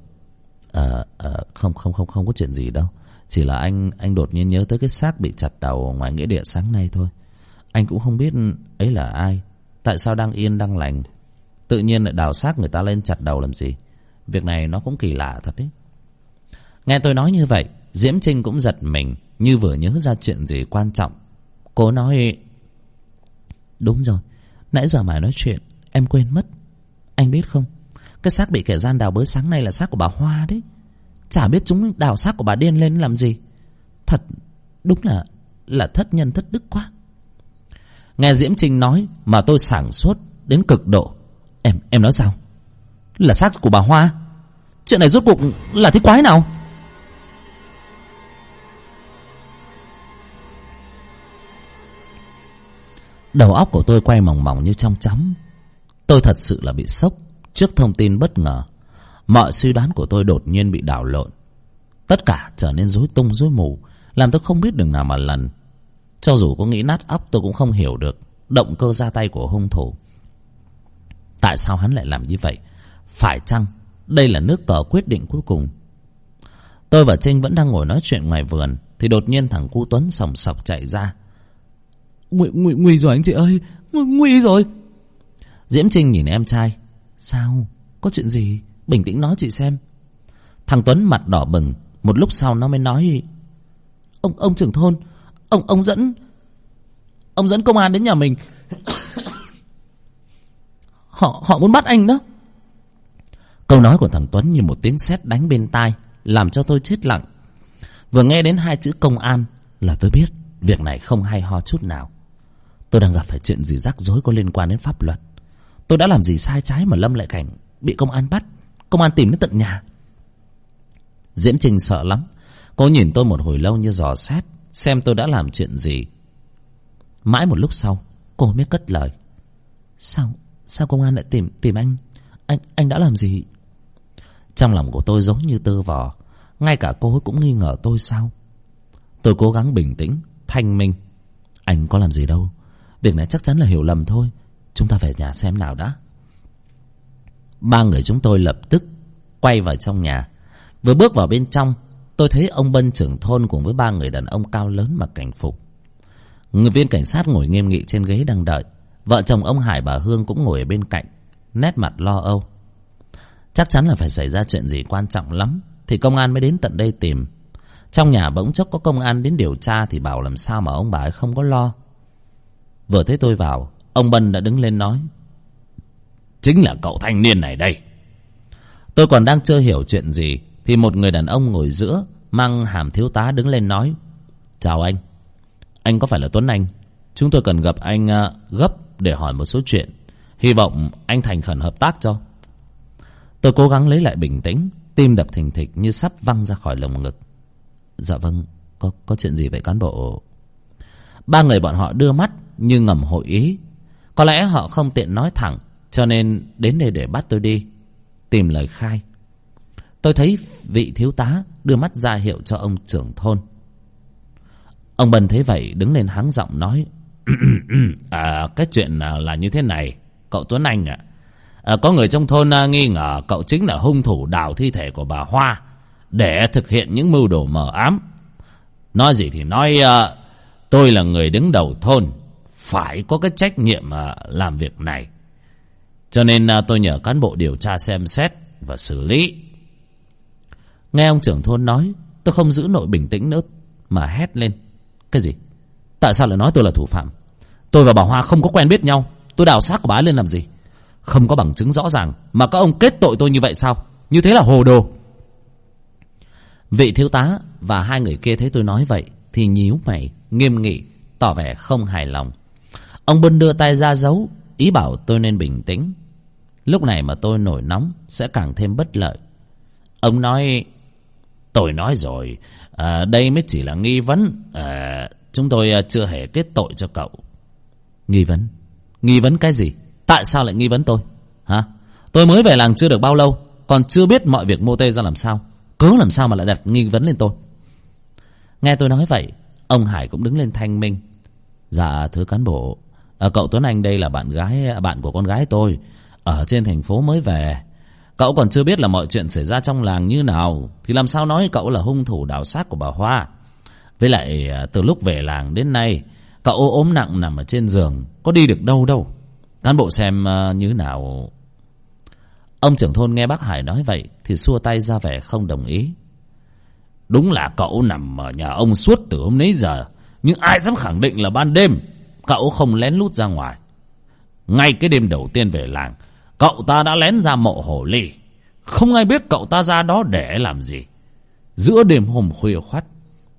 Ờ ờ không không không không có chuyện gì đâu. Chỉ là anh anh đột nhiên nhớ tới cái xác bị chặt đầu ngoài nghĩa địa sáng nay thôi. Anh cũng không biết ấy là ai, tại sao đang yên, đang lành. Tự nhiên lại đào xác người ta lên chặt đầu làm gì. Việc này nó cũng kỳ lạ thật đấy nghe tôi nói như vậy, diễm trinh cũng giật mình, như vừa nhớ ra chuyện gì quan trọng. Cô nói, đúng rồi, nãy giờ mày nói chuyện, em quên mất. Anh biết không? Cái xác bị kẻ gian đào bới sáng nay là xác của bà hoa đấy. Chả biết chúng đào xác của bà điên lên làm gì. Thật, đúng là là thất nhân thất đức quá. Nghe diễm trinh nói mà tôi sảng sốt đến cực độ. Em em nói sao? Là xác của bà hoa? Chuyện này rốt cuộc là thế quái nào? Đầu óc của tôi quay mòng mòng như trong chóng. Tôi thật sự là bị sốc trước thông tin bất ngờ. Mọi suy đoán của tôi đột nhiên bị đảo lộn. Tất cả trở nên rối tung rối mù, làm tôi không biết đường nào mà lần cho dù có nghĩ nát óc, tôi cũng không hiểu được động cơ ra tay của hung thủ. Tại sao hắn lại làm như vậy? Phải chăng đây là nước cờ quyết định cuối cùng? Tôi và trinh vẫn đang ngồi nói chuyện ngoài vườn, thì đột nhiên thằng cu tuấn sòng sọc chạy ra nguy nguy nguy rồi anh chị ơi. Nguy, nguy rồi. Diễm trinh nhìn em trai. Sao? Có chuyện gì? Bình tĩnh nói chị xem. Thằng tuấn mặt đỏ bừng. Một lúc sau nó mới nói. Ông ông trưởng thôn. Ông ông dẫn ông dẫn công an đến nhà mình. [coughs] Họ họ muốn bắt anh đó. Câu nói của thằng tuấn như một tiếng sét đánh bên tai làm cho tôi chết lặng. Vừa nghe đến hai chữ công an là tôi biết việc này không hay ho chút nào tôi đang gặp phải chuyện gì rắc rối có liên quan đến pháp luật. Tôi đã làm gì sai trái mà lâm lại cảnh bị công an bắt, công an tìm đến tận nhà? Diễm trinh sợ lắm. Cô nhìn tôi một hồi lâu như dò xét, xem tôi đã làm chuyện gì. Mãi một lúc sau, cô mới cất lời. Sao sao công an lại tìm tìm anh? Anh anh đã làm gì? Trong lòng của tôi giống như tơ vò. Ngay cả cô ấy cũng nghi ngờ tôi sao? Tôi cố gắng bình tĩnh, thanh minh. Anh có làm gì đâu? Việc này chắc chắn là hiểu lầm thôi. Chúng ta về nhà xem nào đã. Ba người chúng tôi lập tức quay vào trong nhà. Vừa bước vào bên trong, tôi thấy ông bân trưởng thôn cùng với ba người đàn ông cao lớn mặc cảnh phục. Người viên cảnh sát ngồi nghiêm nghị trên ghế đang đợi. Vợ chồng ông hải bà hương cũng ngồi ở bên cạnh, nét mặt lo âu. Chắc chắn là phải xảy ra chuyện gì quan trọng lắm, thì công an mới đến tận đây tìm. Trong nhà bỗng chốc có công an đến điều tra thì bảo làm sao mà ông bà ấy không có lo vừa thấy tôi vào ông bân đã đứng lên nói chính là cậu thanh niên này đây. Tôi còn đang chưa hiểu chuyện gì thì một người đàn ông ngồi giữa mang hàm thiếu tá đứng lên nói chào anh. Anh có phải là tuấn anh? Chúng tôi cần gặp anh uh, gấp để hỏi một số chuyện. Hy vọng anh thành khẩn hợp tác cho. Tôi cố gắng lấy lại bình tĩnh tim đập thình thịch như sắp văng ra khỏi lồng ngực. Dạ vâng có có chuyện gì vậy cán bộ? Ba người bọn họ đưa mắt như ngầm hội ý. Có lẽ họ không tiện nói thẳng cho nên đến đây để bắt tôi đi tìm lời khai. Tôi thấy vị thiếu tá đưa mắt ra hiệu cho ông trưởng thôn. Ông bần thấy vậy đứng lên háng giọng nói [clears throat] à, cái chuyện là như thế này cậu tuấn anh ạ. À, có người trong thôn à, nghi ngờ cậu chính là hung thủ đào thi thể của bà hoa để thực hiện những mưu đồ mờ ám. Nói gì thì nói à, tôi là người đứng đầu thôn phải có cái trách nhiệm à, làm việc này. Cho nên à, tôi nhờ cán bộ điều tra xem xét và xử lý. Nghe ông trưởng thôn nói, tôi không giữ nội bình tĩnh nữa, mà hét lên. Cái gì? Tại sao lại nói tôi là thủ phạm? Tôi và bà hoa không có quen biết nhau. Tôi đào xác của bà ấy lên làm gì? Không có bằng chứng rõ ràng mà các ông kết tội tôi như vậy sao? Như thế là hồ đồ. Vị thiếu tá và hai người kia thấy tôi nói vậy thì nhíu mày, nghiêm nghị, tỏ vẻ không hài lòng ông bân đưa tay ra giấu ý bảo tôi nên bình tĩnh. Lúc này mà tôi nổi nóng sẽ càng thêm bất lợi. Ông nói tôi nói rồi à, đây mới chỉ là nghi vấn à, chúng tôi à, chưa hề kết tội cho cậu. Nghi vấn? Nghi vấn cái gì? Tại sao lại nghi vấn tôi? Hả? Tôi mới về làng chưa được bao lâu còn chưa biết mọi việc mô tê ra làm sao. Cớ làm sao mà lại đặt nghi vấn lên tôi? Nghe tôi nói vậy ông hải cũng đứng lên thanh minh. Dạ thưa cán bộ à, cậu tuấn anh đây là bạn gái bạn của con gái tôi ở trên thành phố mới về. Cậu còn chưa biết là mọi chuyện xảy ra trong làng như nào thì làm sao nói cậu là hung thủ đào xác của bà hoa. Với lại ờ, từ lúc về làng đến nay cậu ốm nặng nằm ở trên giường có đi được đâu đâu. Cán bộ xem ờ, như nào? Ông trưởng thôn nghe bác hải nói vậy thì xua tay ra vẻ không đồng ý. Đúng là cậu nằm ở nhà ông suốt từ hôm nấy giờ nhưng ai dám khẳng định là ban đêm? Cậu không lén lút ra ngoài. Ngay cái đêm đầu tiên về làng cậu ta đã lén ra mộ hồ ly. Không ai biết cậu ta ra đó để làm gì. Giữa đêm hôm khuya khoắt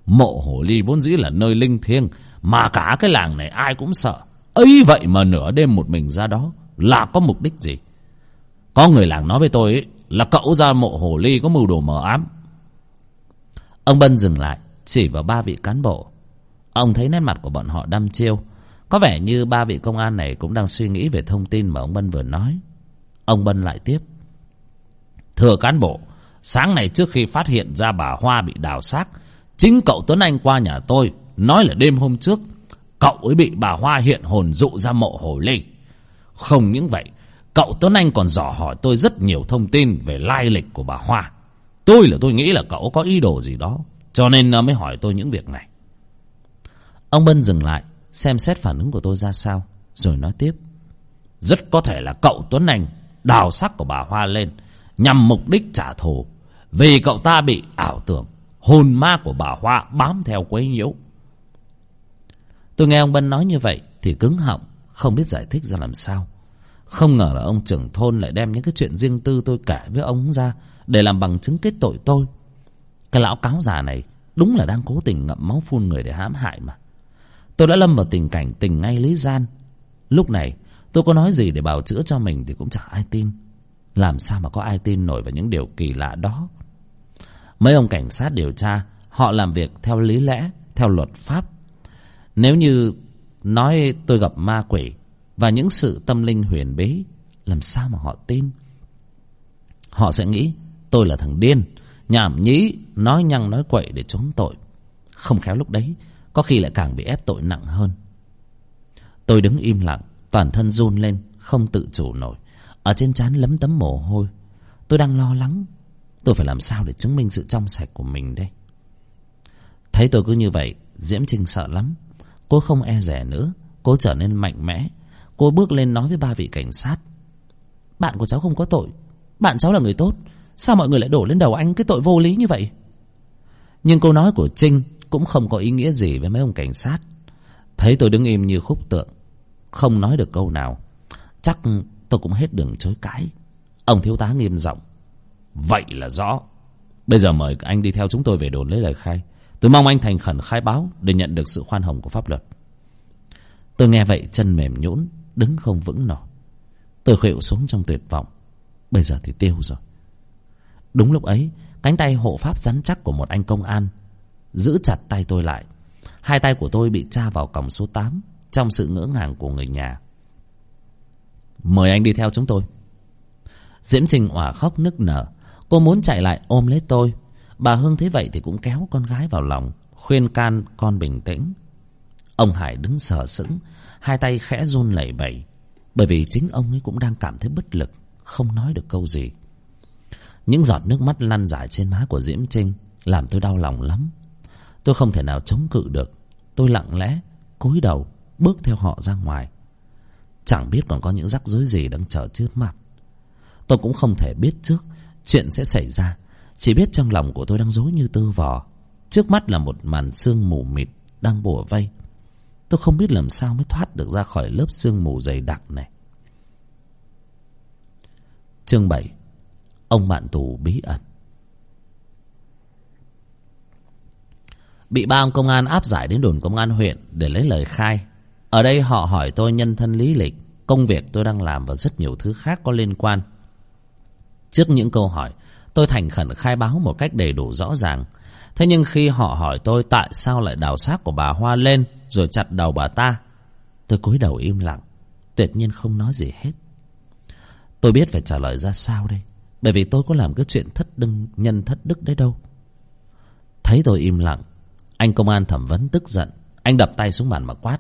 mộ hồ ly vốn dĩ là nơi linh thiêng mà cả cái làng này ai cũng sợ. Ấy vậy mà nửa đêm một mình ra đó là có mục đích gì? Có người làng nói với tôi ấy, là cậu ra mộ hồ ly có mưu đồ mờ ám. Ông bân dừng lại chỉ vào ba vị cán bộ. Ông thấy nét mặt của bọn họ đăm chiêu có vẻ như ba vị công an này cũng đang suy nghĩ về thông tin mà ông bân vừa nói. Ông bân lại tiếp. Thưa cán bộ, sáng nay trước khi phát hiện ra bà hoa bị đào xác, chính cậu tuấn anh qua nhà tôi nói là đêm hôm trước, cậu ấy bị bà hoa hiện hồn dụ ra mộ hồ ly. Không những vậy, cậu tuấn anh còn dò hỏi tôi rất nhiều thông tin về lai lịch của bà hoa. Tôi là tôi nghĩ là cậu có ý đồ gì đó, cho nên mới hỏi tôi những việc này. Ông bân dừng lại xem xét phản ứng của tôi ra sao, rồi nói tiếp. Rất có thể là cậu tuấn anh đào sắc của bà hoa lên, nhằm mục đích trả thù. Vì cậu ta bị ảo tưởng, hồn ma của bà hoa bám theo quấy nhiễu. Tôi nghe ông bân nói như vậy thì cứng họng, không biết giải thích ra làm sao. Không ngờ là ông trưởng thôn lại đem những cái chuyện riêng tư tôi kể với ông ra để làm bằng chứng kết tội tôi. Cái lão cáo già này đúng là đang cố tình ngậm máu phun người để hãm hại mà tôi đã lâm vào tình cảnh tình ngay lý gian. Lúc này, tôi có nói gì để bào chữa cho mình thì cũng chẳng ai tin. Làm sao mà có ai tin nổi vào những điều kỳ lạ đó? Mấy ông cảnh sát điều tra, họ làm việc theo lý lẽ, theo luật pháp. Nếu như nói tôi gặp ma quỷ và những sự tâm linh huyền bí, làm sao mà họ tin? Họ sẽ nghĩ tôi là thằng điên, nhảm nhí, nói nhăng nói quậy để trốn tội. Không khéo lúc đấy có khi lại càng bị ép tội nặng hơn. Tôi đứng im lặng, toàn thân run lên, không tự chủ nổi. Ở trên trán lấm tấm mồ hôi. Tôi đang lo lắng. Tôi phải làm sao để chứng minh sự trong sạch của mình đây? Thấy tôi cứ như vậy, diễm trinh sợ lắm. Cô không e rẻ nữa. Cô trở nên mạnh mẽ. Cô bước lên nói với ba vị cảnh sát. Bạn của cháu không có tội. Bạn cháu là người tốt. Sao mọi người lại đổ lên đầu anh cái tội vô lý như vậy? Nhưng câu nói của trinh cũng không có ý nghĩa gì với mấy ông cảnh sát. Thấy tôi đứng im như khúc tượng, không nói được câu nào. Chắc tôi cũng hết đường chối cãi. Ông thiếu tá nghiêm giọng, vậy là rõ. Bây giờ mời anh đi theo chúng tôi về đồn lấy lời khai. Tôi mong anh thành khẩn khai báo để nhận được sự khoan hồng của pháp luật. Tôi nghe vậy chân mềm nhũn, đứng không vững nổi tôi khuỵu xuống trong tuyệt vọng. Bây giờ thì tiêu rồi. Đúng lúc ấy, cánh tay hộ pháp rắn chắc của một anh công an giữ chặt tay tôi lại. Hai tay của tôi bị tra vào còng số tám, trong sự ngỡ ngàng của người nhà. Mời anh đi theo chúng tôi. Diễm trình òa khóc nức nở. Cô muốn chạy lại ôm lấy tôi. Bà hương thấy vậy thì cũng kéo con gái vào lòng, khuyên can con bình tĩnh. Ông hải đứng sờ sững, hai tay khẽ run lẩy bẩy, bởi vì chính ông ấy cũng đang cảm thấy bất lực, không nói được câu gì. Những giọt nước mắt lăn dài trên má của diễm trinh làm tôi đau lòng lắm tôi không thể nào chống cự được. Tôi lặng lẽ, cúi đầu, bước theo họ ra ngoài. Chẳng biết còn có những rắc rối gì đang chờ trước mặt. Tôi cũng không thể biết trước chuyện sẽ xảy ra. Chỉ biết trong lòng của tôi đang rối như tư vò. Trước mắt là một màn sương mù mịt đang bủa vây. Tôi không biết làm sao mới thoát được ra khỏi lớp sương mù dày đặc này. Chương bảy. Ông bạn tù bí ẩn. Bị ba ông công an áp giải đến đồn công an huyện để lấy lời khai. Ở đây họ hỏi tôi nhân thân lý lịch, công việc tôi đang làm và rất nhiều thứ khác có liên quan. Trước những câu hỏi, tôi thành khẩn khai báo một cách đầy đủ rõ ràng. Thế nhưng khi họ hỏi tôi tại sao lại đào xác của bà hoa lên rồi chặt đầu bà ta, tôi cúi đầu im lặng, tuyệt nhiên không nói gì hết. Tôi biết phải trả lời ra sao đây, bởi vì tôi có làm cái chuyện thất đưng, nhân thất đức đấy đâu. Thấy tôi im lặng anh công an thẩm vấn tức giận. Anh đập tay xuống bàn mà quát.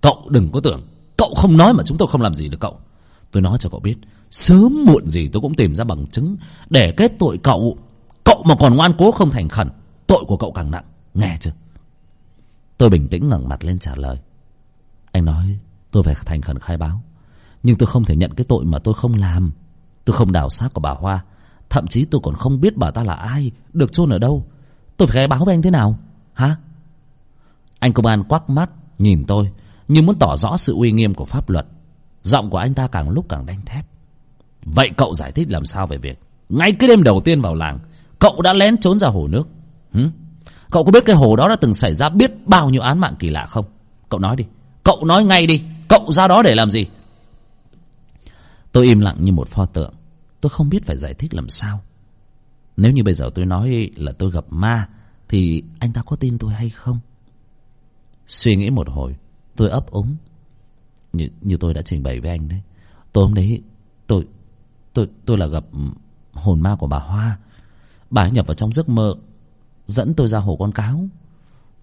Cậu đừng có tưởng, Cậu không nói mà chúng tôi không làm gì được cậu. Tôi nói cho cậu biết, Sớm muộn gì tôi cũng tìm ra bằng chứng Để kết tội cậu. Cậu mà còn ngoan cố không thành khẩn, Tội của cậu càng nặng. Nghe chưa? Tôi bình tĩnh ngẩng mặt lên trả lời. Anh nói, tôi phải thành khẩn khai báo. Nhưng tôi không thể nhận cái tội mà tôi không làm. Tôi không đào xác của bà Hoa. Thậm chí tôi còn không biết bà ta là ai, Được chôn ở đâu. Tôi phải khai báo với anh thế nào? Hả? Anh công an quắc mắt, Nhìn tôi, Như muốn tỏ rõ sự uy nghiêm của pháp luật. Giọng của anh ta càng lúc càng đanh thép. Vậy cậu giải thích làm sao về việc Ngay cái đêm đầu tiên vào làng, Cậu đã lén trốn ra hồ nước? Hử? Cậu có biết cái hồ đó đã từng xảy ra biết bao nhiêu án mạng kỳ lạ không? Cậu nói đi. Cậu nói ngay đi. Cậu ra đó để làm gì? Tôi im lặng như một pho tượng. Tôi không biết phải giải thích làm sao. Nếu như bây giờ tôi nói là tôi gặp ma Thì anh ta có tin tôi hay không? Suy nghĩ một hồi Tôi ấp úng. Như, như tôi đã trình bày với anh đấy. Tối hôm đấy tôi Tôi tôi là gặp hồn ma của bà Hoa. Bà ấy nhập vào trong giấc mơ Dẫn tôi ra hồ con cáo.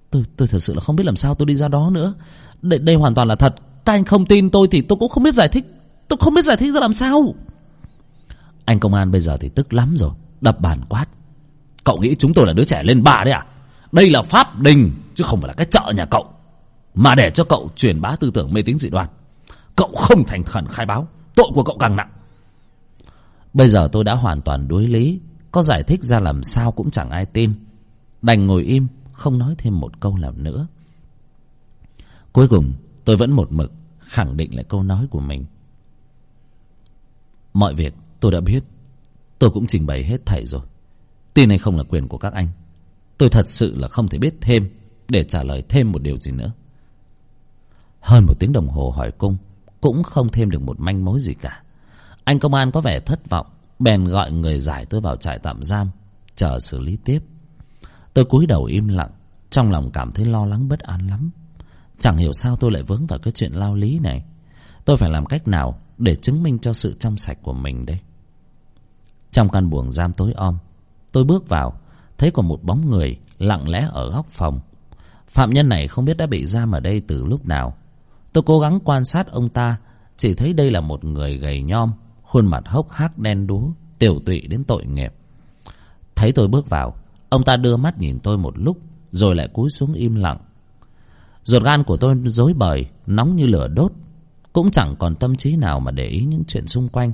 Tôi tôi thật sự là không biết làm sao tôi đi ra đó nữa. Đây, đây hoàn toàn là thật. Các anh không tin tôi thì tôi cũng không biết giải thích. Tôi không biết giải thích ra làm sao. Anh công an bây giờ thì tức lắm rồi. Đập bàn quát. Cậu nghĩ chúng tôi là đứa trẻ lên bà đấy à? Đây là pháp đình, Chứ không phải là cái chợ nhà cậu. Mà để cho cậu truyền bá tư tưởng mê tín dị đoan, Cậu không thành khẩn khai báo, Tội của cậu càng nặng. Bây giờ tôi đã hoàn toàn đối lý, Có giải thích ra làm sao cũng chẳng ai tin. Đành ngồi im, Không nói thêm một câu nào nữa. Cuối cùng, tôi vẫn một mực Khẳng định lại câu nói của mình. Mọi việc tôi đã biết. Tôi cũng trình bày hết thảy rồi. Tin hay không là quyền của các anh. Tôi thật sự là không thể biết thêm Để trả lời thêm một điều gì nữa. Hơn một tiếng đồng hồ hỏi cung, Cũng không thêm được một manh mối gì cả. Anh công an có vẻ thất vọng, Bèn gọi người giải tôi vào trại tạm giam, Chờ xử lý tiếp. Tôi cúi đầu im lặng, Trong lòng cảm thấy lo lắng bất an lắm. Chẳng hiểu sao tôi lại vướng vào cái chuyện lao lý này. Tôi phải làm cách nào Để chứng minh cho sự trong sạch của mình đây? Trong căn buồng giam tối om, Tôi bước vào, Thấy còn một bóng người lặng lẽ ở góc phòng. Phạm nhân này không biết đã bị giam ở đây từ lúc nào. Tôi cố gắng quan sát ông ta, Chỉ thấy đây là một người gầy nhom, Khuôn mặt hốc hác đen đúa, Tiểu tụy đến tội nghiệp. Thấy tôi bước vào, Ông ta đưa mắt nhìn tôi một lúc, Rồi lại cúi xuống im lặng. Ruột gan của tôi dối bời, Nóng như lửa đốt, Cũng chẳng còn tâm trí nào mà để ý những chuyện xung quanh.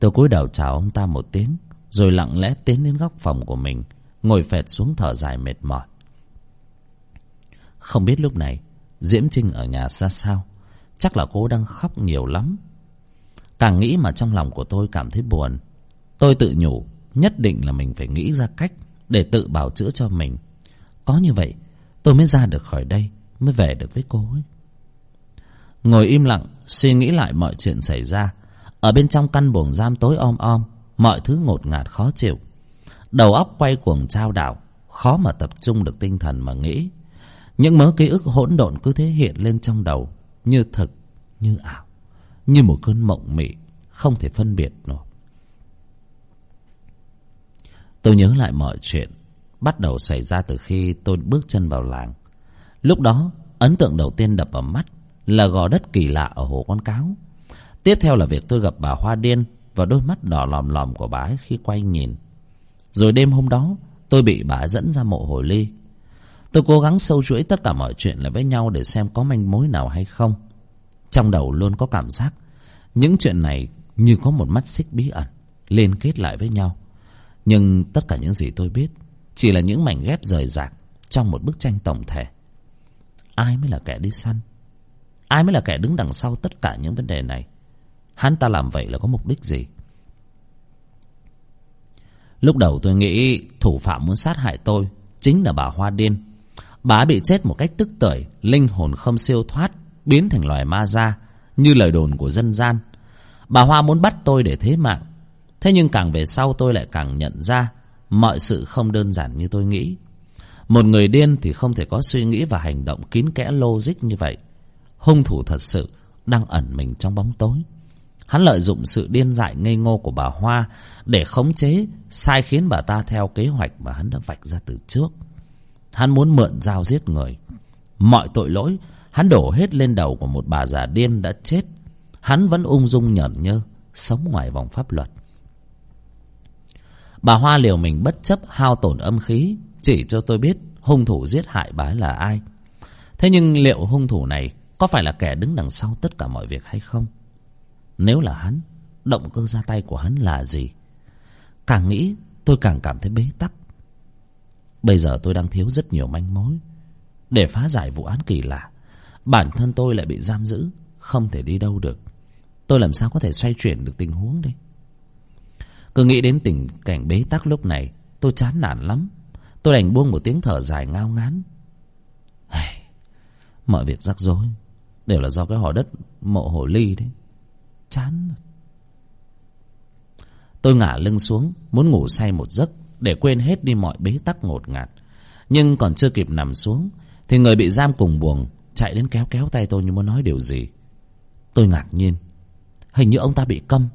Tôi cúi đầu chào ông ta một tiếng, Rồi lặng lẽ tiến đến góc phòng của mình, Ngồi phẹt xuống thở dài mệt mỏi. Không biết lúc này, Diễm Trinh ở nhà ra sao? Chắc là cô đang khóc nhiều lắm. Càng nghĩ mà trong lòng của tôi cảm thấy buồn. Tôi tự nhủ, Nhất định là mình phải nghĩ ra cách Để tự bảo chữa cho mình. Có như vậy, tôi mới ra được khỏi đây, Mới về được với cô ấy. Ngồi im lặng, Suy nghĩ lại mọi chuyện xảy ra ở bên trong căn buồng giam tối om om Mọi thứ ngột ngạt khó chịu. Đầu óc quay cuồng trao đảo Khó mà tập trung được tinh thần mà nghĩ. Những mớ ký ức hỗn độn cứ thế hiện lên trong đầu Như thực, như ảo Như một cơn mộng mị Không thể phân biệt nổi. Tôi nhớ lại mọi chuyện Bắt đầu xảy ra từ khi tôi bước chân vào làng. Lúc đó Ấn tượng đầu tiên đập vào mắt Là gò đất kỳ lạ ở hồ con cáo. Tiếp theo là việc tôi gặp bà Hoa Điên Và đôi mắt đỏ lòm lòm của bà ấy khi quay nhìn. Rồi đêm hôm đó, Tôi bị bà dẫn ra mộ hồ ly. Tôi cố gắng sâu chuỗi tất cả mọi chuyện lại với nhau Để xem có manh mối nào hay không. Trong đầu luôn có cảm giác Những chuyện này như có một mắt xích bí ẩn Liên kết lại với nhau. Nhưng tất cả những gì tôi biết chỉ là những mảnh ghép rời rạc trong một bức tranh tổng thể. Ai mới là kẻ đi săn? Ai mới là kẻ đứng đằng sau tất cả những vấn đề này? Hắn ta làm vậy là có mục đích gì? Lúc đầu tôi nghĩ thủ phạm muốn sát hại tôi chính là bà hoa điên. Bà bị chết một cách tức tưởi, linh hồn không siêu thoát, biến thành loài ma da, như lời đồn của dân gian. Bà hoa muốn bắt tôi để thế mạng. Thế nhưng càng về sau tôi lại càng nhận ra Mọi sự không đơn giản như tôi nghĩ. Một người điên thì không thể có suy nghĩ và hành động kín kẽ logic như vậy. Hung thủ thật sự đang ẩn mình trong bóng tối. Hắn lợi dụng sự điên dại ngây ngô của bà Hoa Để khống chế, Sai khiến bà ta theo kế hoạch mà hắn đã vạch ra từ trước. Hắn muốn mượn dao giết người. Mọi tội lỗi, hắn đổ hết lên đầu của một bà già điên đã chết. Hắn vẫn ung dung nhởn nhơ, sống ngoài vòng pháp luật. Bà hoa liều mình bất chấp hao tổn âm khí, chỉ cho tôi biết hung thủ giết hại bà ấy là ai. Thế nhưng liệu hung thủ này có phải là kẻ đứng đằng sau tất cả mọi việc hay không? Nếu là hắn, động cơ ra tay của hắn là gì? Càng nghĩ, tôi càng cảm thấy bế tắc. Bây giờ tôi đang thiếu rất nhiều manh mối. Để phá giải vụ án kỳ lạ, bản thân tôi lại bị giam giữ, không thể đi đâu được. Tôi làm sao có thể xoay chuyển được tình huống đây? Cứ nghĩ đến tình cảnh bế tắc lúc này, tôi chán nản lắm. Tôi đành buông một tiếng thở dài ngao ngán. Mọi việc rắc rối đều là do cái hò đất mộ hồ ly đấy chán. Tôi ngả lưng xuống, muốn ngủ say một giấc để quên hết đi mọi bế tắc ngột ngạt. Nhưng còn chưa kịp nằm xuống, thì người bị giam cùng buồng chạy đến kéo kéo tay tôi như muốn nói điều gì. Tôi ngạc nhiên. Hình như ông ta bị câm.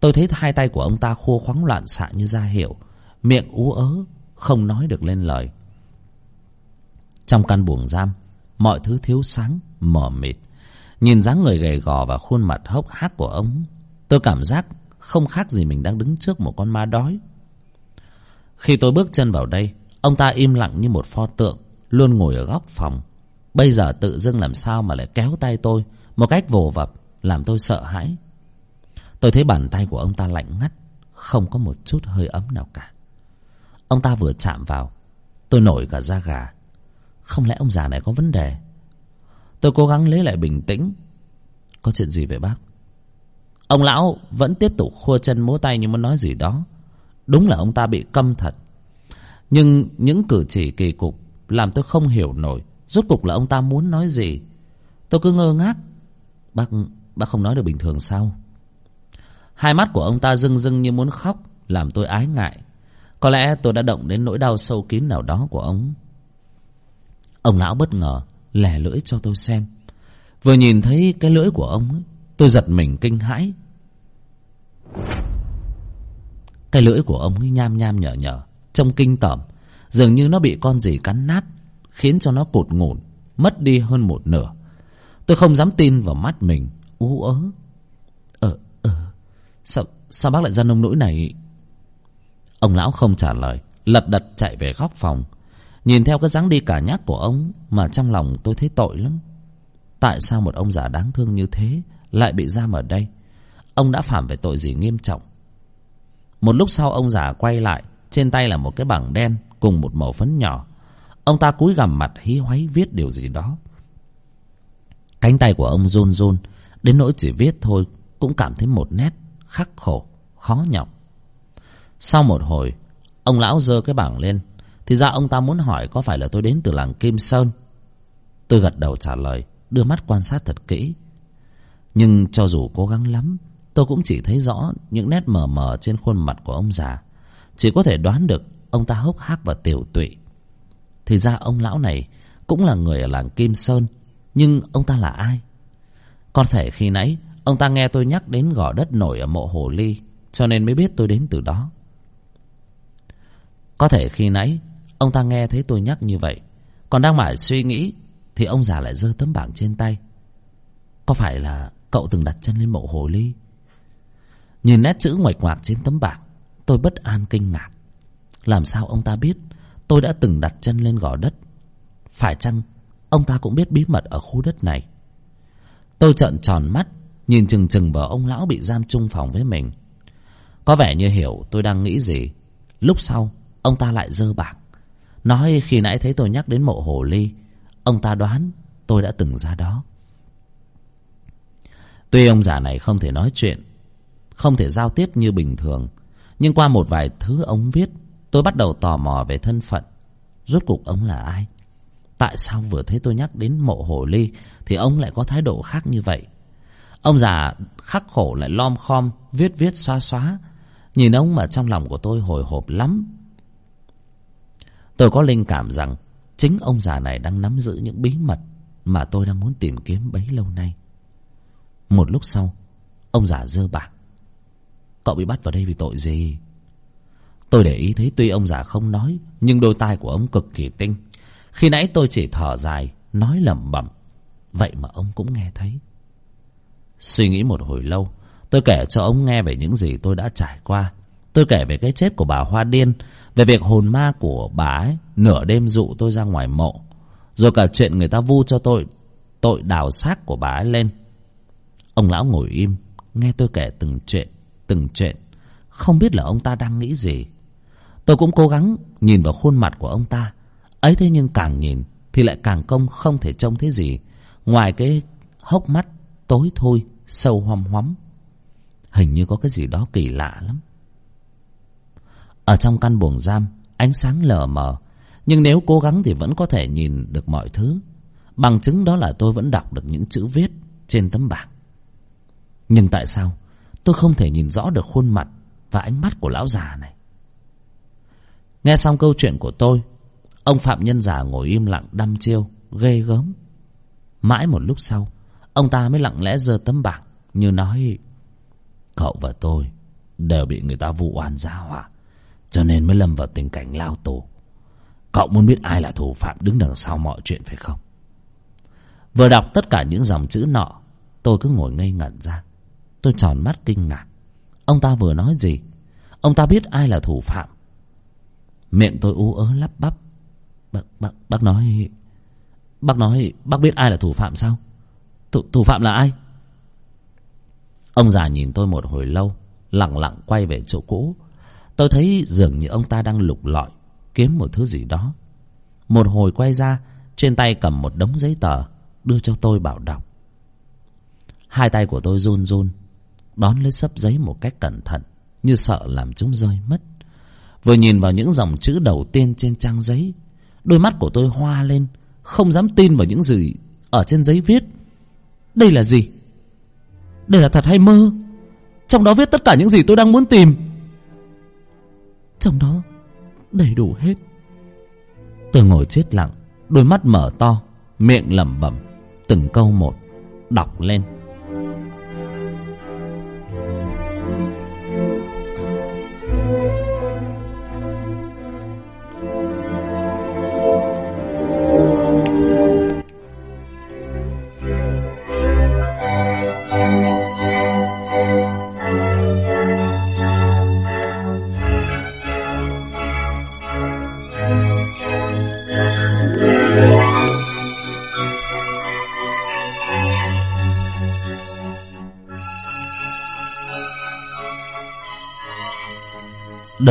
Tôi thấy hai tay của ông ta khô khoắng loạn xạ như ra hiệu, miệng ú ớ, không nói được lên lời. Trong căn buồng giam, mọi thứ thiếu sáng, mờ mịt nhìn dáng người gầy gò và khuôn mặt hốc hác của ông, tôi cảm giác không khác gì mình đang đứng trước một con ma đói. Khi tôi bước chân vào đây, ông ta im lặng như một pho tượng, luôn ngồi ở góc phòng. Bây giờ tự dưng làm sao mà lại kéo tay tôi một cách vồ vập, làm tôi sợ hãi. Tôi thấy bàn tay của ông ta lạnh ngắt, không có một chút hơi ấm nào cả. Ông ta vừa chạm vào, tôi nổi cả da gà. Không lẽ ông già này có vấn đề? Tôi cố gắng lấy lại bình tĩnh. Có chuyện gì vậy bác? Ông lão vẫn tiếp tục khua chân múa tay như muốn nói gì đó. Đúng là ông ta bị câm thật. Nhưng những cử chỉ kỳ cục làm tôi không hiểu nổi. Rốt cục là ông ta muốn nói gì? Tôi cứ ngơ ngác. Bác bác không nói được bình thường sao? Hai mắt của ông ta rưng rưng như muốn khóc, làm tôi ái ngại. Có lẽ tôi đã động đến nỗi đau sâu kín nào đó của ông. Ông lão bất ngờ lẻ lưỡi cho tôi xem. Vừa nhìn thấy cái lưỡi của ông ấy, tôi giật mình kinh hãi. Cái lưỡi của ông ấy nham nham nhở nhở trông kinh tởm dường như nó bị con gì cắn nát khiến cho nó cụt ngủn mất đi hơn một nửa. Tôi không dám tin vào mắt mình ú ớ. Ờ ờ sao sao bác lại ra nông nỗi này? Ông lão không trả lời lật đật chạy về góc phòng nhìn theo cái dáng đi cả nhát của ông, mà trong lòng tôi thấy tội lắm. Tại sao một ông già đáng thương như thế lại bị giam ở đây? Ông đã phạm về tội gì nghiêm trọng? Một lúc sau ông già quay lại, trên tay là một cái bảng đen cùng một mẩu phấn nhỏ. Ông ta cúi gằm mặt hí hoáy viết điều gì đó. Cánh tay của ông run run, đến nỗi chỉ viết thôi cũng cảm thấy một nét khắc khổ, khó nhọc. Sau một hồi, ông lão giơ cái bảng lên thì ra ông ta muốn hỏi có phải là tôi đến từ làng kim sơn? Tôi gật đầu trả lời, đưa mắt quan sát thật kỹ. Nhưng cho dù cố gắng lắm, tôi cũng chỉ thấy rõ những nét mờ mờ trên khuôn mặt của ông già. Chỉ có thể đoán được ông ta hốc hác và tiểu tụy. Thì ra ông lão này cũng là người ở làng kim sơn, nhưng ông ta là ai? Có thể khi nãy, ông ta nghe tôi nhắc đến gò đất nổi ở mộ hồ ly, cho nên mới biết tôi đến từ đó. Có thể khi nãy ông ta nghe thấy tôi nhắc như vậy, còn đang mải suy nghĩ, thì ông già lại giơ tấm bảng trên tay. Có phải là cậu từng đặt chân lên mộ hồ ly? Nhìn nét chữ ngoạch ngoạc trên tấm bảng, tôi bất an kinh ngạc. Làm sao ông ta biết tôi đã từng đặt chân lên gò đất? Phải chăng ông ta cũng biết bí mật ở khu đất này? Tôi trợn tròn mắt, nhìn chừng chừng vào ông lão bị giam chung phòng với mình. Có vẻ như hiểu tôi đang nghĩ gì. Lúc sau, ông ta lại giơ bảng nói khi nãy thấy tôi nhắc đến mộ hồ ly, ông ta đoán tôi đã từng ra đó. Tuy ông già này không thể nói chuyện, không thể giao tiếp như bình thường, nhưng qua một vài thứ ông viết, tôi bắt đầu tò mò về thân phận. Rốt cuộc ông là ai? Tại sao vừa thấy tôi nhắc đến mộ hồ ly thì ông lại có thái độ khác như vậy? Ông già khắc khổ lại lom khom, viết viết xoa xóa. Nhìn ông mà trong lòng của tôi hồi hộp lắm tôi có linh cảm rằng chính ông già này đang nắm giữ những bí mật mà tôi đang muốn tìm kiếm bấy lâu nay. Một lúc sau, ông già dơ bạc cậu bị bắt vào đây vì tội gì? Tôi để ý thấy tuy ông già không nói, nhưng đôi tai của ông cực kỳ tinh. Khi nãy tôi chỉ thở dài, nói lẩm bẩm. Vậy mà ông cũng nghe thấy. Suy nghĩ một hồi lâu, tôi kể cho ông nghe về những gì tôi đã trải qua tôi kể về cái chết của bà hoa điên, về việc hồn ma của bà ấy nửa đêm dụ tôi ra ngoài mộ, rồi cả chuyện người ta vu cho tôi tội đào xác của bà ấy lên. Ông lão ngồi im, nghe tôi kể từng chuyện từng chuyện. Không biết là ông ta đang nghĩ gì. Tôi cũng cố gắng nhìn vào khuôn mặt của ông ta. Ấy thế nhưng càng nhìn thì lại càng công không thể trông thấy gì. Ngoài cái hốc mắt tối thui, sâu hoăm hoắm. Hình như có cái gì đó kỳ lạ lắm ở trong căn buồng giam, ánh sáng lờ mờ. Nhưng nếu cố gắng thì vẫn có thể nhìn được mọi thứ. Bằng chứng đó là tôi vẫn đọc được những chữ viết trên tấm bảng. Nhưng tại sao tôi không thể nhìn rõ được khuôn mặt và ánh mắt của lão già này? Nghe xong câu chuyện của tôi, ông phạm nhân già ngồi im lặng đăm chiêu, ghê gớm. Mãi một lúc sau, ông ta mới lặng lẽ giơ tấm bảng như nói, cậu và tôi đều bị người ta vụ oan gia họa cho nên mới lâm vào tình cảnh lao tù cậu muốn biết ai là thủ phạm đứng đằng sau mọi chuyện phải không? Vừa đọc tất cả những dòng chữ nọ tôi cứ ngồi ngây ngẩn ra. Tôi tròn mắt kinh ngạc. Ông ta vừa nói gì? Ông ta biết ai là thủ phạm? Miệng tôi ú ớ lắp bắp. Bác, bác, bác nói bác nói bác biết ai là thủ phạm sao? Thủ, thủ phạm là ai? Ông già nhìn tôi một hồi lâu lặng lặng quay về chỗ cũ tôi thấy dường như ông ta đang lục lọi, kiếm một thứ gì đó. Một hồi quay ra, trên tay cầm một đống giấy tờ, đưa cho tôi bảo đọc. Hai tay của tôi run run, đón lấy sấp giấy một cách cẩn thận, như sợ làm chúng rơi mất. Vừa nhìn vào những dòng chữ đầu tiên trên trang giấy, đôi mắt của tôi hoa lên, không dám tin vào những gì ở trên giấy viết. Đây là gì? Đây là thật hay mơ? Trong đó viết tất cả những gì tôi đang muốn tìm trong đó. Đầy đủ hết. Tôi ngồi chết lặng, đôi mắt mở to, miệng lẩm bẩm, từng câu một, đọc lên.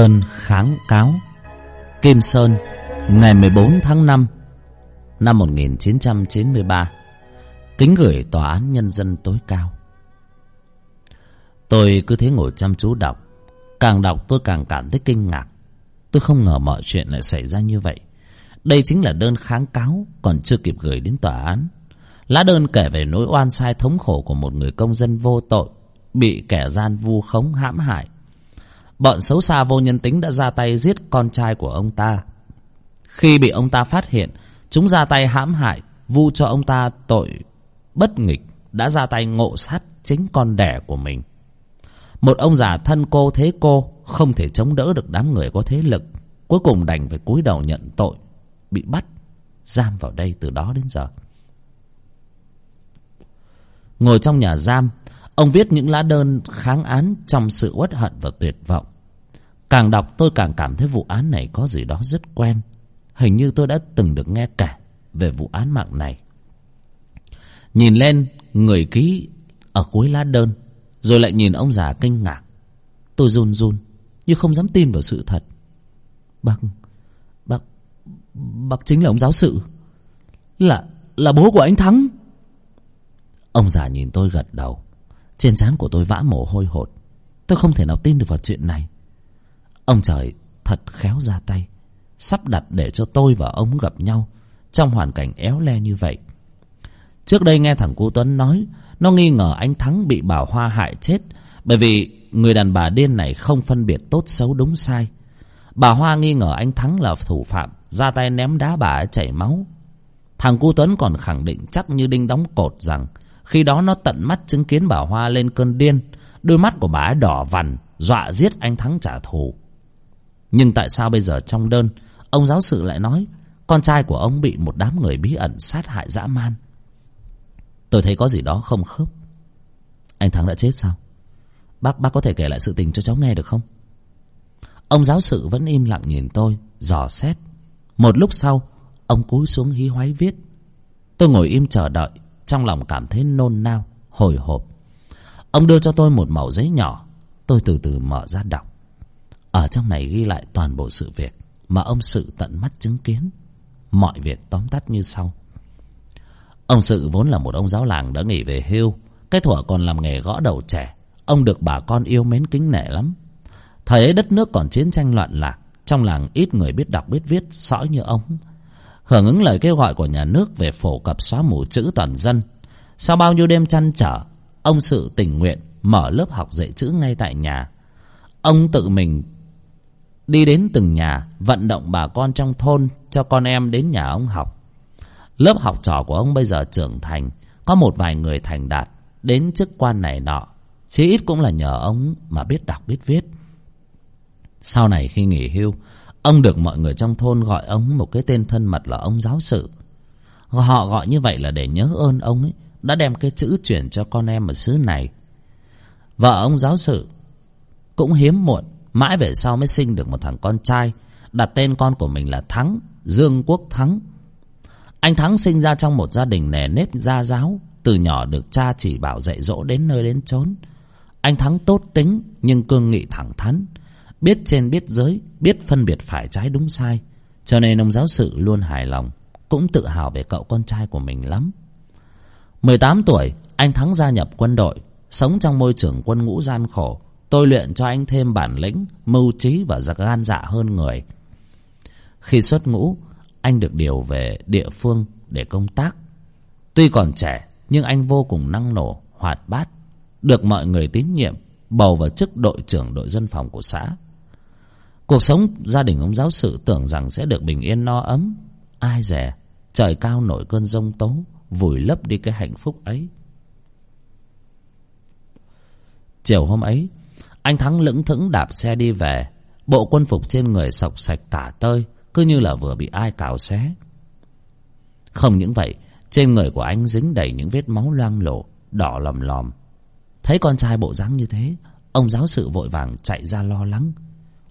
Đơn kháng cáo. Kim Sơn, ngày 14 tháng 5 năm 1993 kính gửi tòa án nhân dân tối cao. Tôi cứ thế ngồi chăm chú đọc. Càng đọc tôi càng cảm thấy kinh ngạc. Tôi không ngờ mọi chuyện lại xảy ra như vậy. Đây chính là đơn kháng cáo còn chưa kịp gửi đến tòa án. Lá đơn kể về nỗi oan sai thống khổ của một người công dân vô tội, bị kẻ gian vu khống hãm hại bọn xấu xa vô nhân tính đã ra tay giết con trai của ông ta. Khi bị ông ta phát hiện, chúng ra tay hãm hại, vu cho ông ta tội bất nghịch, đã ra tay ngộ sát chính con đẻ của mình. Một ông già thân cô thế cô không thể chống đỡ được đám người có thế lực, cuối cùng đành phải cúi đầu nhận tội, bị bắt, giam vào đây từ đó đến giờ. Ngồi trong nhà giam, ông viết những lá đơn kháng án trong sự uất hận và tuyệt vọng càng đọc tôi càng cảm thấy vụ án này có gì đó rất quen. Hình như tôi đã từng được nghe kể về vụ án mạng này. Nhìn lên, người ký ở cuối lá đơn, rồi lại nhìn ông già kinh ngạc. Tôi run run, như không dám tin vào sự thật. Bác bác bác chính là ông giáo sự. Là là bố của anh thắng. Ông già nhìn tôi gật đầu. Trên trán của tôi vã mồ hôi hột. Tôi không thể nào tin được vào chuyện này ông trời thật khéo ra tay, sắp đặt để cho tôi và ông gặp nhau trong hoàn cảnh éo le như vậy. Trước đây nghe thằng cu tuấn nói, nó nghi ngờ anh thắng bị bảo hoa hại chết bởi vì người đàn bà điên này không phân biệt tốt xấu đúng sai. Bà hoa nghi ngờ anh thắng là thủ phạm, ra tay ném đá bà ấy chảy máu. Thằng cu tuấn còn khẳng định chắc như đinh đóng cột rằng khi đó nó tận mắt chứng kiến bà hoa lên cơn điên, đôi mắt của bà ấy đỏ vằn, dọa giết anh thắng trả thù nhưng tại sao bây giờ trong đơn, ông giáo sự lại nói, con trai của ông bị một đám người bí ẩn sát hại dã man. Tôi thấy có gì đó không khớp. Anh thắng đã chết sao? Bác bác có thể kể lại sự tình cho cháu nghe được không? Ông giáo sự vẫn im lặng nhìn tôi, dò xét. Một lúc sau, ông cúi xuống hí hoáy viết. Tôi ngồi im chờ đợi, trong lòng cảm thấy nôn nao, hồi hộp. Ông đưa cho tôi một mẩu giấy nhỏ. Tôi từ từ mở ra đọc ở trong này ghi lại toàn bộ sự việc mà ông sự tận mắt chứng kiến. Mọi việc tóm tắt như sau. Ông sự vốn là một ông giáo làng đã nghỉ về hưu, cái thuở còn làm nghề gõ đầu trẻ. Ông được bà con yêu mến kính nể lắm. Thời ấy đất nước còn chiến tranh loạn lạc, trong làng ít người biết đọc biết viết, sõi như ông. Hưởng ứng lời kêu gọi của nhà nước về phổ cập xóa mù chữ toàn dân. Sau bao nhiêu đêm chăn trở, ông sự tình nguyện mở lớp học dạy chữ ngay tại nhà. Ông tự mình đi đến từng nhà, vận động bà con trong thôn cho con em đến nhà ông học. Lớp học trò của ông bây giờ trưởng thành, có một vài người thành đạt, đến chức quan này nọ, chí ít cũng là nhờ ông mà biết đọc, biết viết. Sau này khi nghỉ hưu, ông được mọi người trong thôn gọi ông một cái tên thân mật là ông giáo sự. Họ gọi như vậy là để nhớ ơn ông ấy, đã đem cái chữ chuyển cho con em ở xứ này. Vợ ông giáo sự cũng hiếm muộn mãi về sau mới sinh được một thằng con trai. Đặt tên con của mình là thắng, dương quốc thắng. Anh thắng sinh ra trong một gia đình nề nếp gia giáo, từ nhỏ được cha chỉ bảo dạy dỗ đến nơi đến chốn. Anh thắng tốt tính, nhưng cương nghị thẳng thắn. Biết trên biết dưới, biết phân biệt phải trái đúng sai. Cho nên ông giáo sự luôn hài lòng, cũng tự hào về cậu con trai của mình lắm. Mười tám tuổi, anh thắng gia nhập quân đội, sống trong môi trường quân ngũ gian khổ tôi luyện cho anh thêm bản lĩnh, mưu trí và giặc gan dạ hơn người. Khi xuất ngũ, anh được điều về địa phương để công tác. Tuy còn trẻ, nhưng anh vô cùng năng nổ, hoạt bát, được mọi người tín nhiệm, bầu vào chức đội trưởng đội dân phòng của xã. Cuộc sống gia đình ông giáo sự tưởng rằng sẽ được bình yên no ấm, ai dè, trời cao nổi cơn giông tố, vùi lấp đi cái hạnh phúc ấy. Chiều hôm ấy anh thắng lững thững đạp xe đi về. Bộ quân phục trên người sọc sạch tả tơi, cứ như là vừa bị ai cào xé. Không những vậy, trên người của anh dính đầy những vết máu loang lổ, đỏ lòm lòm. Thấy con trai bộ dáng như thế, ông giáo sự vội vàng chạy ra lo lắng.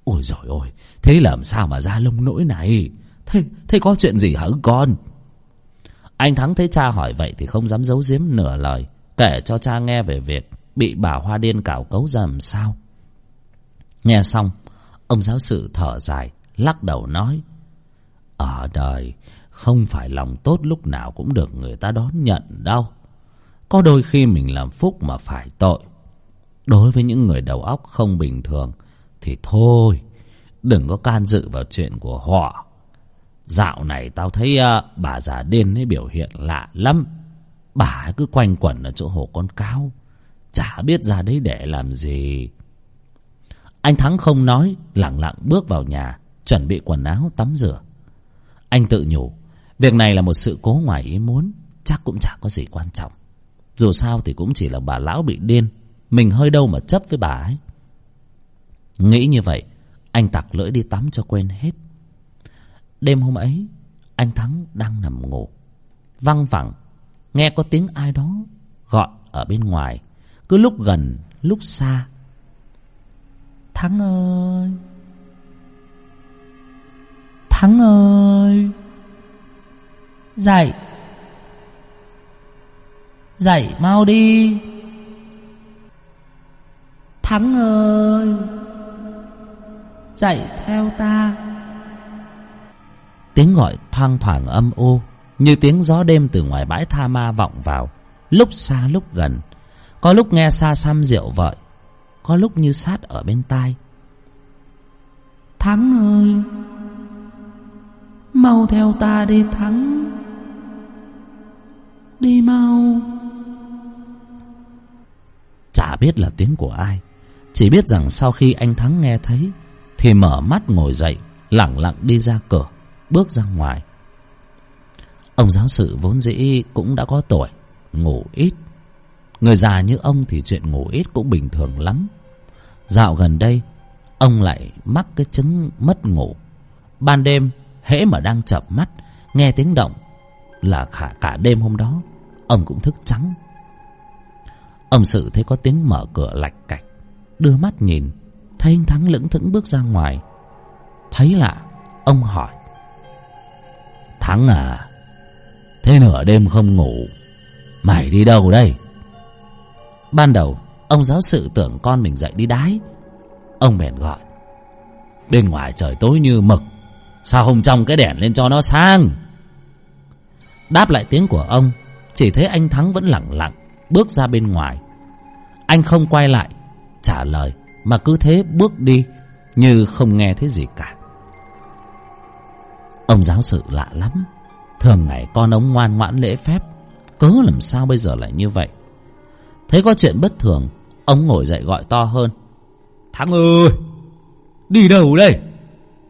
Ôi rồi ôi thế làm sao mà ra lông nỗi này? Thế thế có chuyện gì hả con? Anh thắng thấy cha hỏi vậy thì không dám giấu giếm nửa lời, kể cho cha nghe về việc bị bà hoa điên cào cấu ra làm sao nghe xong ông giáo sự thở dài lắc đầu nói ở đời không phải lòng tốt lúc nào cũng được người ta đón nhận đâu. Có đôi khi mình làm phúc mà phải tội. Đối với những người đầu óc không bình thường thì thôi đừng có can dự vào chuyện của họ. Dạo này tao thấy uh, bà già điên ấy biểu hiện lạ lắm. Bà cứ quanh quẩn ở chỗ hồ con cáo chả biết ra đấy để làm gì anh thắng không nói lẳng lặng bước vào nhà, chuẩn bị quần áo, tắm rửa. Anh tự nhủ, việc này là một sự cố ngoài ý muốn, chắc cũng chả có gì quan trọng. Dù sao thì cũng chỉ là bà lão bị điên, mình hơi đâu mà chấp với bà ấy. Nghĩ như vậy, anh tặc lưỡi đi tắm cho quên hết. Đêm hôm ấy, anh thắng đang nằm ngủ. Văng vẳng nghe có tiếng ai đó gọi ở bên ngoài. Cứ lúc gần, lúc xa thắng ơi! Thắng ơi! Dậy! Dậy mau đi! Thắng ơi! Dậy theo ta! Tiếng gọi thoang thoảng âm u, như tiếng gió đêm từ ngoài bãi tha ma vọng vào. Lúc xa lúc gần, có lúc nghe xa xăm rượu vợi có lúc như sát ở bên tai. Thắng ơi mau theo ta đi thắng. Đi mau. Chả biết là tiếng của ai chỉ biết rằng sau khi anh thắng nghe thấy thì mở mắt ngồi dậy lẳng lặng đi ra cửa bước ra ngoài. Ông giáo sự vốn dĩ cũng đã có tuổi ngủ ít người già như ông thì chuyện ngủ ít cũng bình thường lắm. Dạo gần đây ông lại mắc cái chứng mất ngủ. Ban đêm hễ mà đang chợp mắt nghe tiếng động là cả, cả đêm hôm đó ông cũng thức trắng. Ông sự thấy có tiếng mở cửa lạch cạch đưa mắt nhìn thấy anh thắng lững thững bước ra ngoài. Thấy lạ ông hỏi thắng à thế nửa đêm không ngủ mày đi đâu đây? Ban đầu, ông giáo sự tưởng con mình dậy đi đái. Ông bèn gọi. Bên ngoài trời tối như mực, sao không trong cái đèn lên cho nó sang đáp lại tiếng của ông, chỉ thấy anh thắng vẫn lặng lặng, bước ra bên ngoài. Anh không quay lại, trả lời, mà cứ thế bước đi, như không nghe thấy gì cả. Ông giáo sự lạ lắm. Thường ngày con ông ngoan ngoãn lễ phép cớ làm sao bây giờ lại như vậy? Thấy có chuyện bất thường, ông ngồi dậy gọi to hơn. Thắng ơi, đi đâu đây?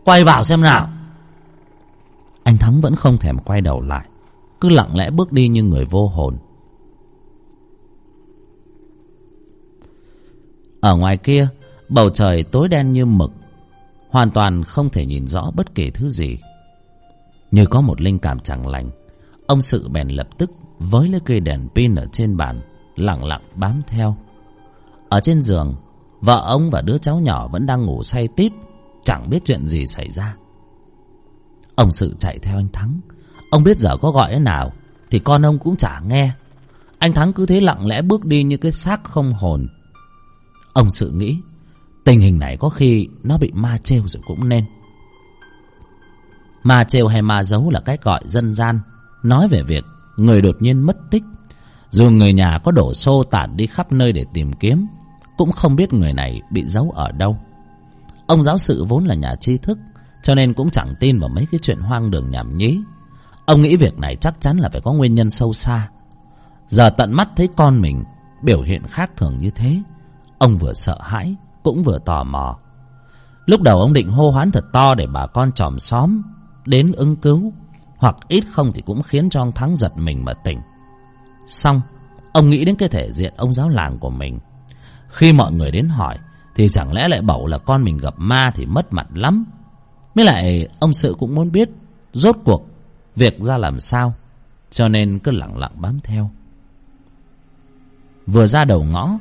Quay vào xem nào. Anh thắng vẫn không thèm quay đầu lại, cứ lặng lẽ bước đi như người vô hồn. Ở ngoài kia, bầu trời tối đen như mực, hoàn toàn không thể nhìn rõ bất kỳ thứ gì. Như có một linh cảm chẳng lành, ông sự bèn lập tức với lấy cây đèn pin ở trên bàn lặng lặng bám theo. Ở trên giường, vợ ông và đứa cháu nhỏ vẫn đang ngủ say tít, chẳng biết chuyện gì xảy ra. Ông sự chạy theo anh thắng. Ông biết giờ có gọi thế nào, thì con ông cũng chả nghe. Anh thắng cứ thế lặng lẽ bước đi như cái xác không hồn. Ông sự nghĩ, tình hình này có khi nó bị ma trêu rồi cũng nên. Ma trêu hay ma giấu là cách gọi dân gian, nói về việc người đột nhiên mất tích dù người nhà có đổ xô tản đi khắp nơi để tìm kiếm, cũng không biết người này bị giấu ở đâu. Ông giáo sự vốn là nhà tri thức, cho nên cũng chẳng tin vào mấy cái chuyện hoang đường nhảm nhí. Ông nghĩ việc này chắc chắn là phải có nguyên nhân sâu xa. Giờ tận mắt thấy con mình biểu hiện khác thường như thế, ông vừa sợ hãi cũng vừa tò mò. Lúc đầu ông định hô hoán thật to để bà con chòm xóm đến ứng cứu, hoặc ít không thì cũng khiến cho ông thắng giật mình mà tỉnh xong, ông nghĩ đến cái thể diện ông giáo làng của mình. Khi mọi người đến hỏi, thì chẳng lẽ lại bảo là con mình gặp ma thì mất mặt lắm? Mới lại, ông sự cũng muốn biết, rốt cuộc, việc ra làm sao? Cho nên cứ lặng lặng bám theo. Vừa ra đầu ngõ,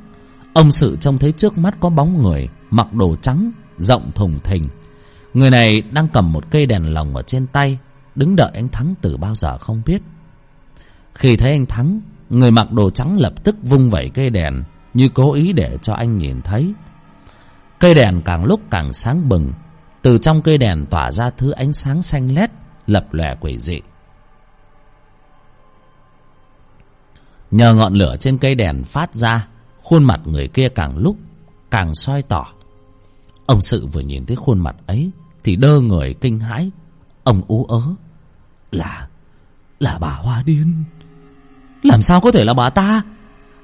ông sự trông thấy trước mắt có bóng người, mặc đồ trắng, rộng thùng thình. Người này đang cầm một cây đèn lồng ở trên tay, đứng đợi anh thắng từ bao giờ không biết. Khi thấy anh thắng người mặc đồ trắng lập tức vung vẩy cây đèn, như cố ý để cho anh nhìn thấy. Cây đèn càng lúc càng sáng bừng, từ trong cây đèn tỏa ra thứ ánh sáng xanh lét, lập lòe quỷ dị. Nhờ ngọn lửa trên cây đèn phát ra, khuôn mặt người kia càng lúc càng soi tỏ. Ông sự vừa nhìn thấy khuôn mặt ấy, thì đơ người kinh hãi. Ông ú ớ, là là bà hoa điên làm sao có thể là bà ta?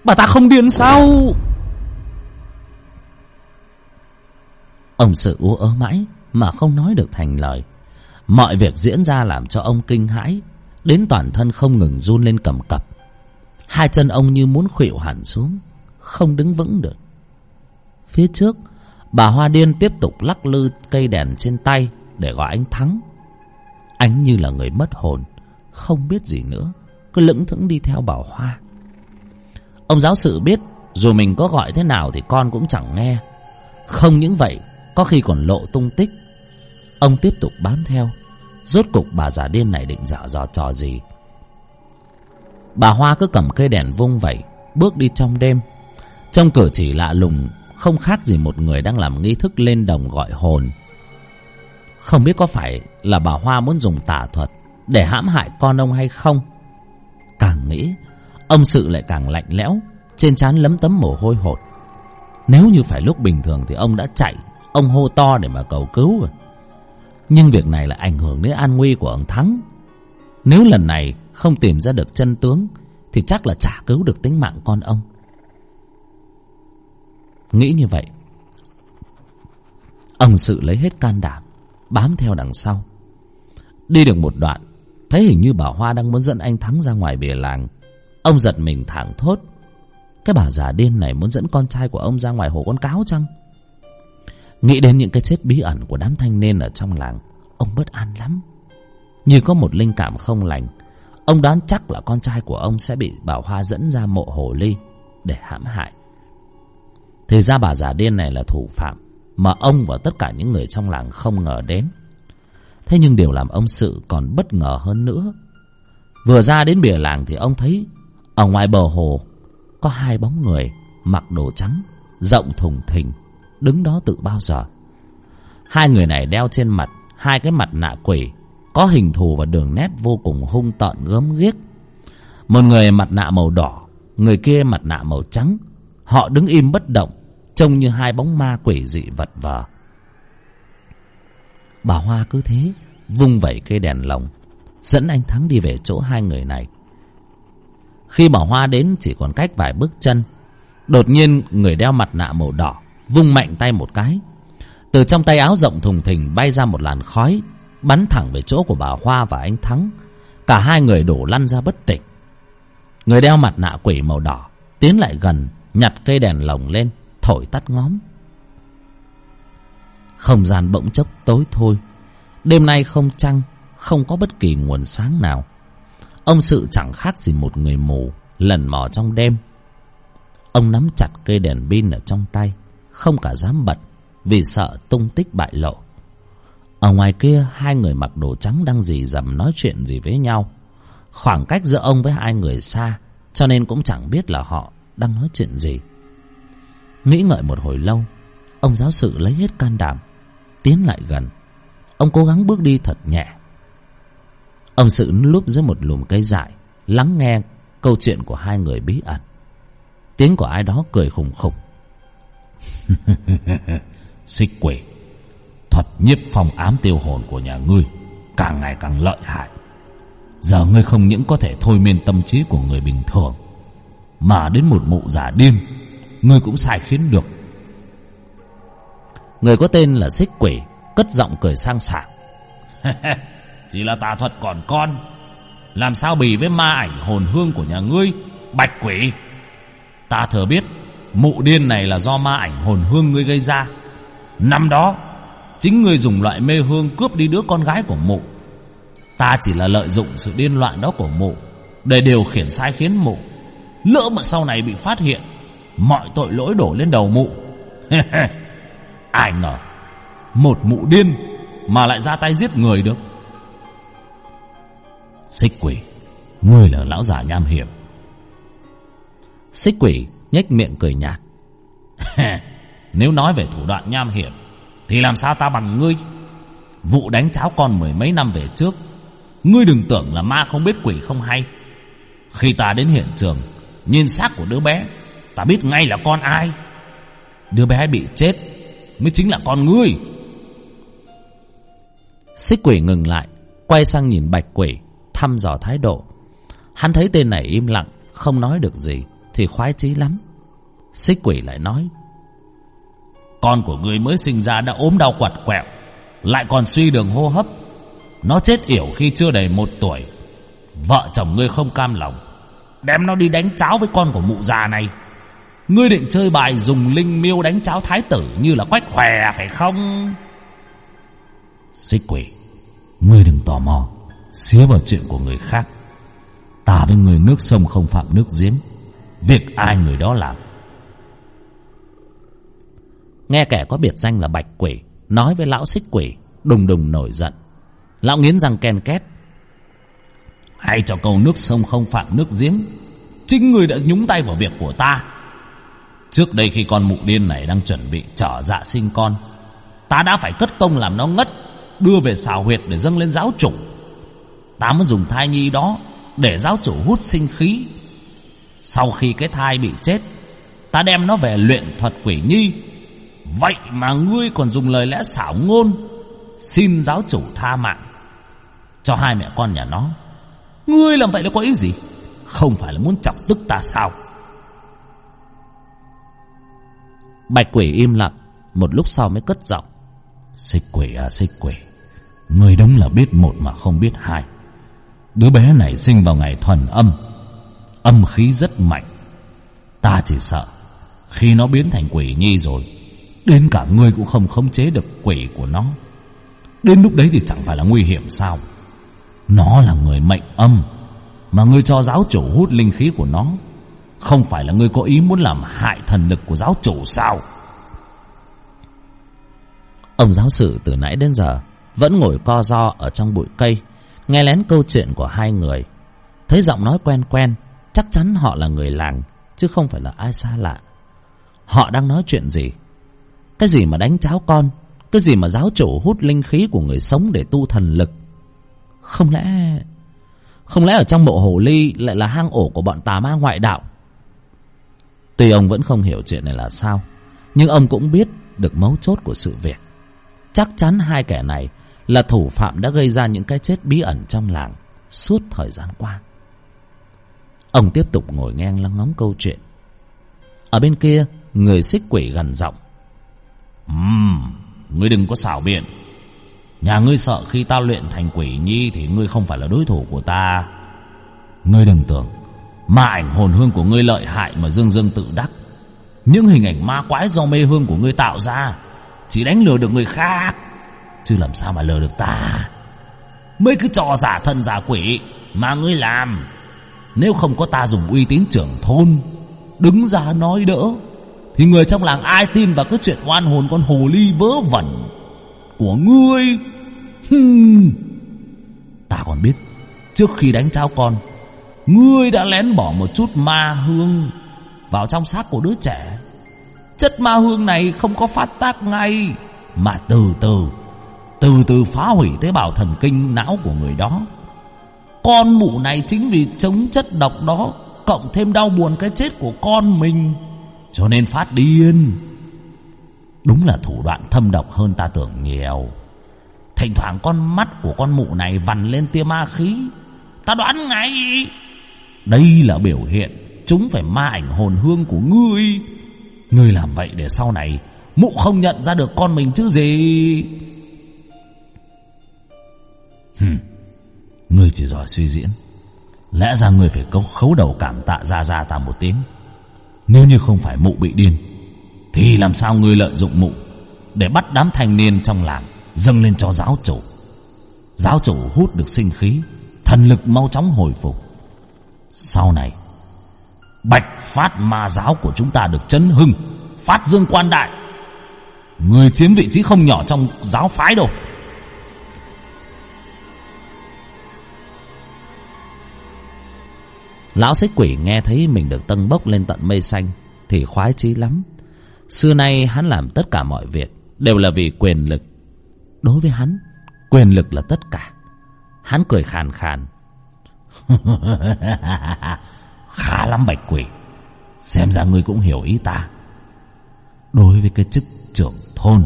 Bà ta không điên sao? Ông sự ú ớ mãi mà không nói được thành lời. Mọi việc diễn ra làm cho ông kinh hãi, đến toàn thân không ngừng run lên cầm cập. Hai chân ông như muốn khuỵu hẳn xuống, không đứng vững được. Phía trước, bà hoa điên tiếp tục lắc lư cây đèn trên tay để gọi anh thắng. Anh như là người mất hồn, không biết gì nữa cứ lững thững đi theo bảo hoa. Ông giáo sự biết dù mình có gọi thế nào thì con cũng chẳng nghe. Không những vậy, có khi còn lộ tung tích. Ông tiếp tục bám theo. Rốt cục bà già điên này định dở dò trò gì? Bà hoa cứ cầm cây đèn vung vẩy, bước đi trong đêm. Trong cử chỉ lạ lùng, không khác gì một người đang làm nghi thức lên đồng gọi hồn. Không biết có phải là bà hoa muốn dùng tà thuật để hãm hại con ông hay không? Càng nghĩ ông sự lại càng lạnh lẽo, trên trán lấm tấm mồ hôi hột. Nếu như phải lúc bình thường thì ông đã chạy, ông hô to để mà cầu cứu. Rồi nhưng việc này lại ảnh hưởng đến an nguy của ông thắng. Nếu lần này không tìm ra được chân tướng, thì chắc là chả cứu được tính mạng con ông. Nghĩ như vậy, ông sự lấy hết can đảm, bám theo đằng sau. Đi được một đoạn thấy hình như bà hoa đang muốn dẫn anh thắng ra ngoài bìa làng. Ông giật mình thảng thốt. Cái bà già điên này muốn dẫn con trai của ông ra ngoài hồ con cáo chăng? Nghĩ đến những cái chết bí ẩn của đám thanh niên ở trong làng, ông bất an lắm. Như có một linh cảm không lành, ông đoán chắc là con trai của ông sẽ bị bảo hoa dẫn ra mộ hồ ly để hãm hại. Thì ra bà già điên này là thủ phạm mà ông và tất cả những người trong làng không ngờ đến thế nhưng điều làm ông sự còn bất ngờ hơn nữa. Vừa ra đến bìa làng thì ông thấy, ở ngoài bờ hồ, có hai bóng người mặc đồ trắng, rộng thùng thình, đứng đó từ bao giờ. Hai người này đeo trên mặt hai cái mặt nạ quỷ, có hình thù và đường nét vô cùng hung tợn gớm ghiếc. Một người mặt nạ màu đỏ, người kia mặt nạ màu trắng, họ đứng im bất động, trông như hai bóng ma quỷ dị vật vờ bà hoa cứ thế, vung vẩy cây đèn lồng, dẫn anh thắng đi về chỗ hai người này. Khi bà hoa đến, chỉ còn cách vài bước chân, đột nhiên người đeo mặt nạ màu đỏ vung mạnh tay một cái. Từ trong tay áo rộng thùng thình bay ra một làn khói, bắn thẳng về chỗ của bà hoa và anh thắng. Cả hai người đổ lăn ra bất tỉnh. Người đeo mặt nạ quỷ màu đỏ tiến lại gần, nhặt cây đèn lồng lên, thổi tắt ngóm không gian bỗng chốc tối thôi. Đêm nay không trăng, không có bất kỳ nguồn sáng nào. Ông sự chẳng khác gì một người mù lần mò trong đêm. Ông nắm chặt cây đèn pin ở trong tay, không cả dám bật, vì sợ tung tích bại lộ. Ở ngoài kia, hai người mặc đồ trắng đang dì dầm nói chuyện gì với nhau. Khoảng cách giữa ông với hai người xa, cho nên cũng chẳng biết là họ đang nói chuyện gì. Nghĩ ngợi một hồi lâu, ông giáo sự lấy hết can đảm tiến lại gần. Ông cố gắng bước đi thật nhẹ. Ông sự núp dưới một lùm cây dại, lắng nghe câu chuyện của hai người bí ẩn. Tiếng của ai đó cười khùng khục [laughs] xích quỷ, thuật nhiếp phong ám tiêu hồn của nhà ngươi càng ngày càng lợi hại. Giờ ngươi không những có thể thôi miên tâm trí của người bình thường, mà đến một mụ giả điên, ngươi cũng sai khiến được người có tên là xích quỷ, cất giọng cười sang sảng. [laughs] Chỉ là tà thuật còn con, làm sao bì với ma ảnh hồn hương của nhà ngươi, bạch quỷ? Ta thừa biết, mụ điên này là do ma ảnh hồn hương ngươi gây ra. Năm đó, chính ngươi dùng loại mê hương cướp đi đứa con gái của mụ. Ta chỉ là lợi dụng sự điên loạn đó của mụ để điều khiển sai khiến mụ. Lỡ mà sau này bị phát hiện, mọi tội lỗi đổ lên đầu mụ. [laughs] ai ngờ, một mụ điên mà lại ra tay giết người được. Xích quỷ, ngươi là lão già nham hiểm. Xích quỷ nhếch miệng cười nhạt. [laughs] Nếu nói về thủ đoạn nham hiểm, thì làm sao ta bằng ngươi? Vụ đánh cháo con mười mấy năm về trước, ngươi đừng tưởng là ma không biết quỷ không hay. Khi ta đến hiện trường, nhìn xác của đứa bé, ta biết ngay là con ai. Đứa bé bị chết mới chính là con ngươi. Xích quỷ ngừng lại, quay sang nhìn bạch quỷ, thăm dò thái độ. Hắn thấy tên này im lặng, không nói được gì, thì khoái chí lắm. Xích quỷ lại nói, con của ngươi mới sinh ra đã ốm đau quặt quẹo, lại còn suy đường hô hấp. Nó chết yểu khi chưa đầy một tuổi. Vợ chồng ngươi không cam lòng, đem nó đi đánh cháo với con của mụ già này ngươi định chơi bài dùng linh miêu đánh cháo thái tử như là quách khòe phải không? Xích quỷ, ngươi đừng tò mò. Xía vào chuyện của người khác. Ta với người nước sông không phạm nước giếng. Việc ai người đó làm? Nghe kẻ có biệt danh là bạch quỷ, nói với lão xích quỷ, đùng đùng nổi giận. Lão nghiến răng ken két. Hay cho câu nước sông không phạm nước giếng, chính người đã nhúng tay vào việc của ta trước đây khi con mụ điên này đang chuẩn bị trở dạ sinh con, ta đã phải cất công làm nó ngất, đưa về xào huyệt để dâng lên giáo chủ. Ta mới dùng thai nhi đó để giáo chủ hút sinh khí. Sau khi cái thai bị chết, ta đem nó về luyện thuật quỷ nhi. Vậy mà ngươi còn dùng lời lẽ xảo ngôn, xin giáo chủ tha mạng cho hai mẹ con nhà nó. Ngươi làm vậy là có ý gì? Không phải là muốn chọc tức ta sao? Bạch quỷ im lặng, một lúc sau mới cất giọng. Xích quỷ à xích quỷ, người đúng là biết một mà không biết hai. Đứa bé này sinh vào ngày thuần âm âm khí rất mạnh. Ta chỉ sợ, khi nó biến thành quỷ nhi rồi, đến cả ngươi cũng không khống chế được quỷ của nó. Đến lúc đấy thì chẳng phải là nguy hiểm sao? Nó là người mệnh âm, Mà ngươi cho giáo chủ hút linh khí của nó. Không phải là ngươi có ý muốn làm hại thần lực của giáo chủ sao? Ông giáo sự từ nãy đến giờ Vẫn ngồi co ro ở trong bụi cây, Nghe lén câu chuyện của hai người. Thấy giọng nói quen quen, Chắc chắn họ là người làng, Chứ không phải là ai xa lạ. Họ đang nói chuyện gì? Cái gì mà đánh cháo con? Cái gì mà giáo chủ hút linh khí của người sống để tu thần lực? Không lẽ Không lẽ ở trong mộ hồ ly Lại là hang ổ của bọn tà ma ngoại đạo? Tuy ông vẫn không hiểu chuyện này là sao Nhưng ông cũng biết Được mấu chốt của sự việc. Chắc chắn hai kẻ này Là thủ phạm đã gây ra những cái chết bí ẩn trong làng Suốt thời gian qua. Ông tiếp tục ngồi nghe lắng ngóng câu chuyện. Ở bên kia Người xích quỷ gần giọng. Ừm Ngươi đừng có xảo biện. Nhà ngươi sợ khi ta luyện thành quỷ nhi Thì ngươi không phải là đối thủ của ta. Ngươi đừng tưởng Ma ảnh hồn hương của ngươi lợi hại Mà dương dương tự đắc. Những hình ảnh ma quái do mê hương của ngươi tạo ra, Chỉ đánh lừa được người khác, Chứ làm sao mà lừa được ta? Mấy cứ trò giả thân giả quỷ Mà ngươi làm, Nếu không có ta dùng uy tín trưởng thôn, Đứng ra nói đỡ, Thì người trong làng ai tin vào cái chuyện oan hồn con hồ ly vớ vẩn Của ngươi? Hmm. Ta còn biết, Trước khi đánh trao con Ngươi đã lén bỏ một chút ma hương Vào trong xác của đứa trẻ. Chất ma hương này không có phát tác ngay, Mà từ từ Từ từ phá hủy tế bào thần kinh não của người đó. Con mụ này chính vì chống chất độc đó, Cộng thêm đau buồn cái chết của con mình, Cho nên phát điên. Đúng là thủ đoạn thâm độc hơn ta tưởng nhiều. Thỉnh thoảng con mắt của con mụ này vằn lên tia ma khí. Ta đoán ngay đây là biểu hiện Chúng phải ma ảnh hồn hương của ngươi. Ngươi làm vậy để sau này Mụ không nhận ra được con mình chứ gì? Hừm Ngươi chỉ giỏi suy diễn. Lẽ ra ngươi phải khấu đầu cảm tạ ra ra ta một tiếng. Nếu như không phải mụ bị điên, Thì làm sao ngươi lợi dụng mụ Để bắt đám thanh niên trong làng Dâng lên cho giáo chủ? Giáo chủ hút được sinh khí, Thần lực mau chóng hồi phục. Sau này, Bạch phát ma giáo của chúng ta được chấn hưng, Phát dương quan đại. Người chiếm vị trí không nhỏ trong giáo phái đâu. Lão xích quỷ nghe thấy mình được tân bốc lên tận mây xanh Thì khoái chí lắm. Xưa nay hắn làm tất cả mọi việc Đều là vì quyền lực. Đối với hắn, Quyền lực là tất cả. Hắn cười khàn khàn [laughs] Khá lắm bạch quỷ. Xem ra ngươi cũng hiểu ý ta. Đối với cái chức trưởng thôn,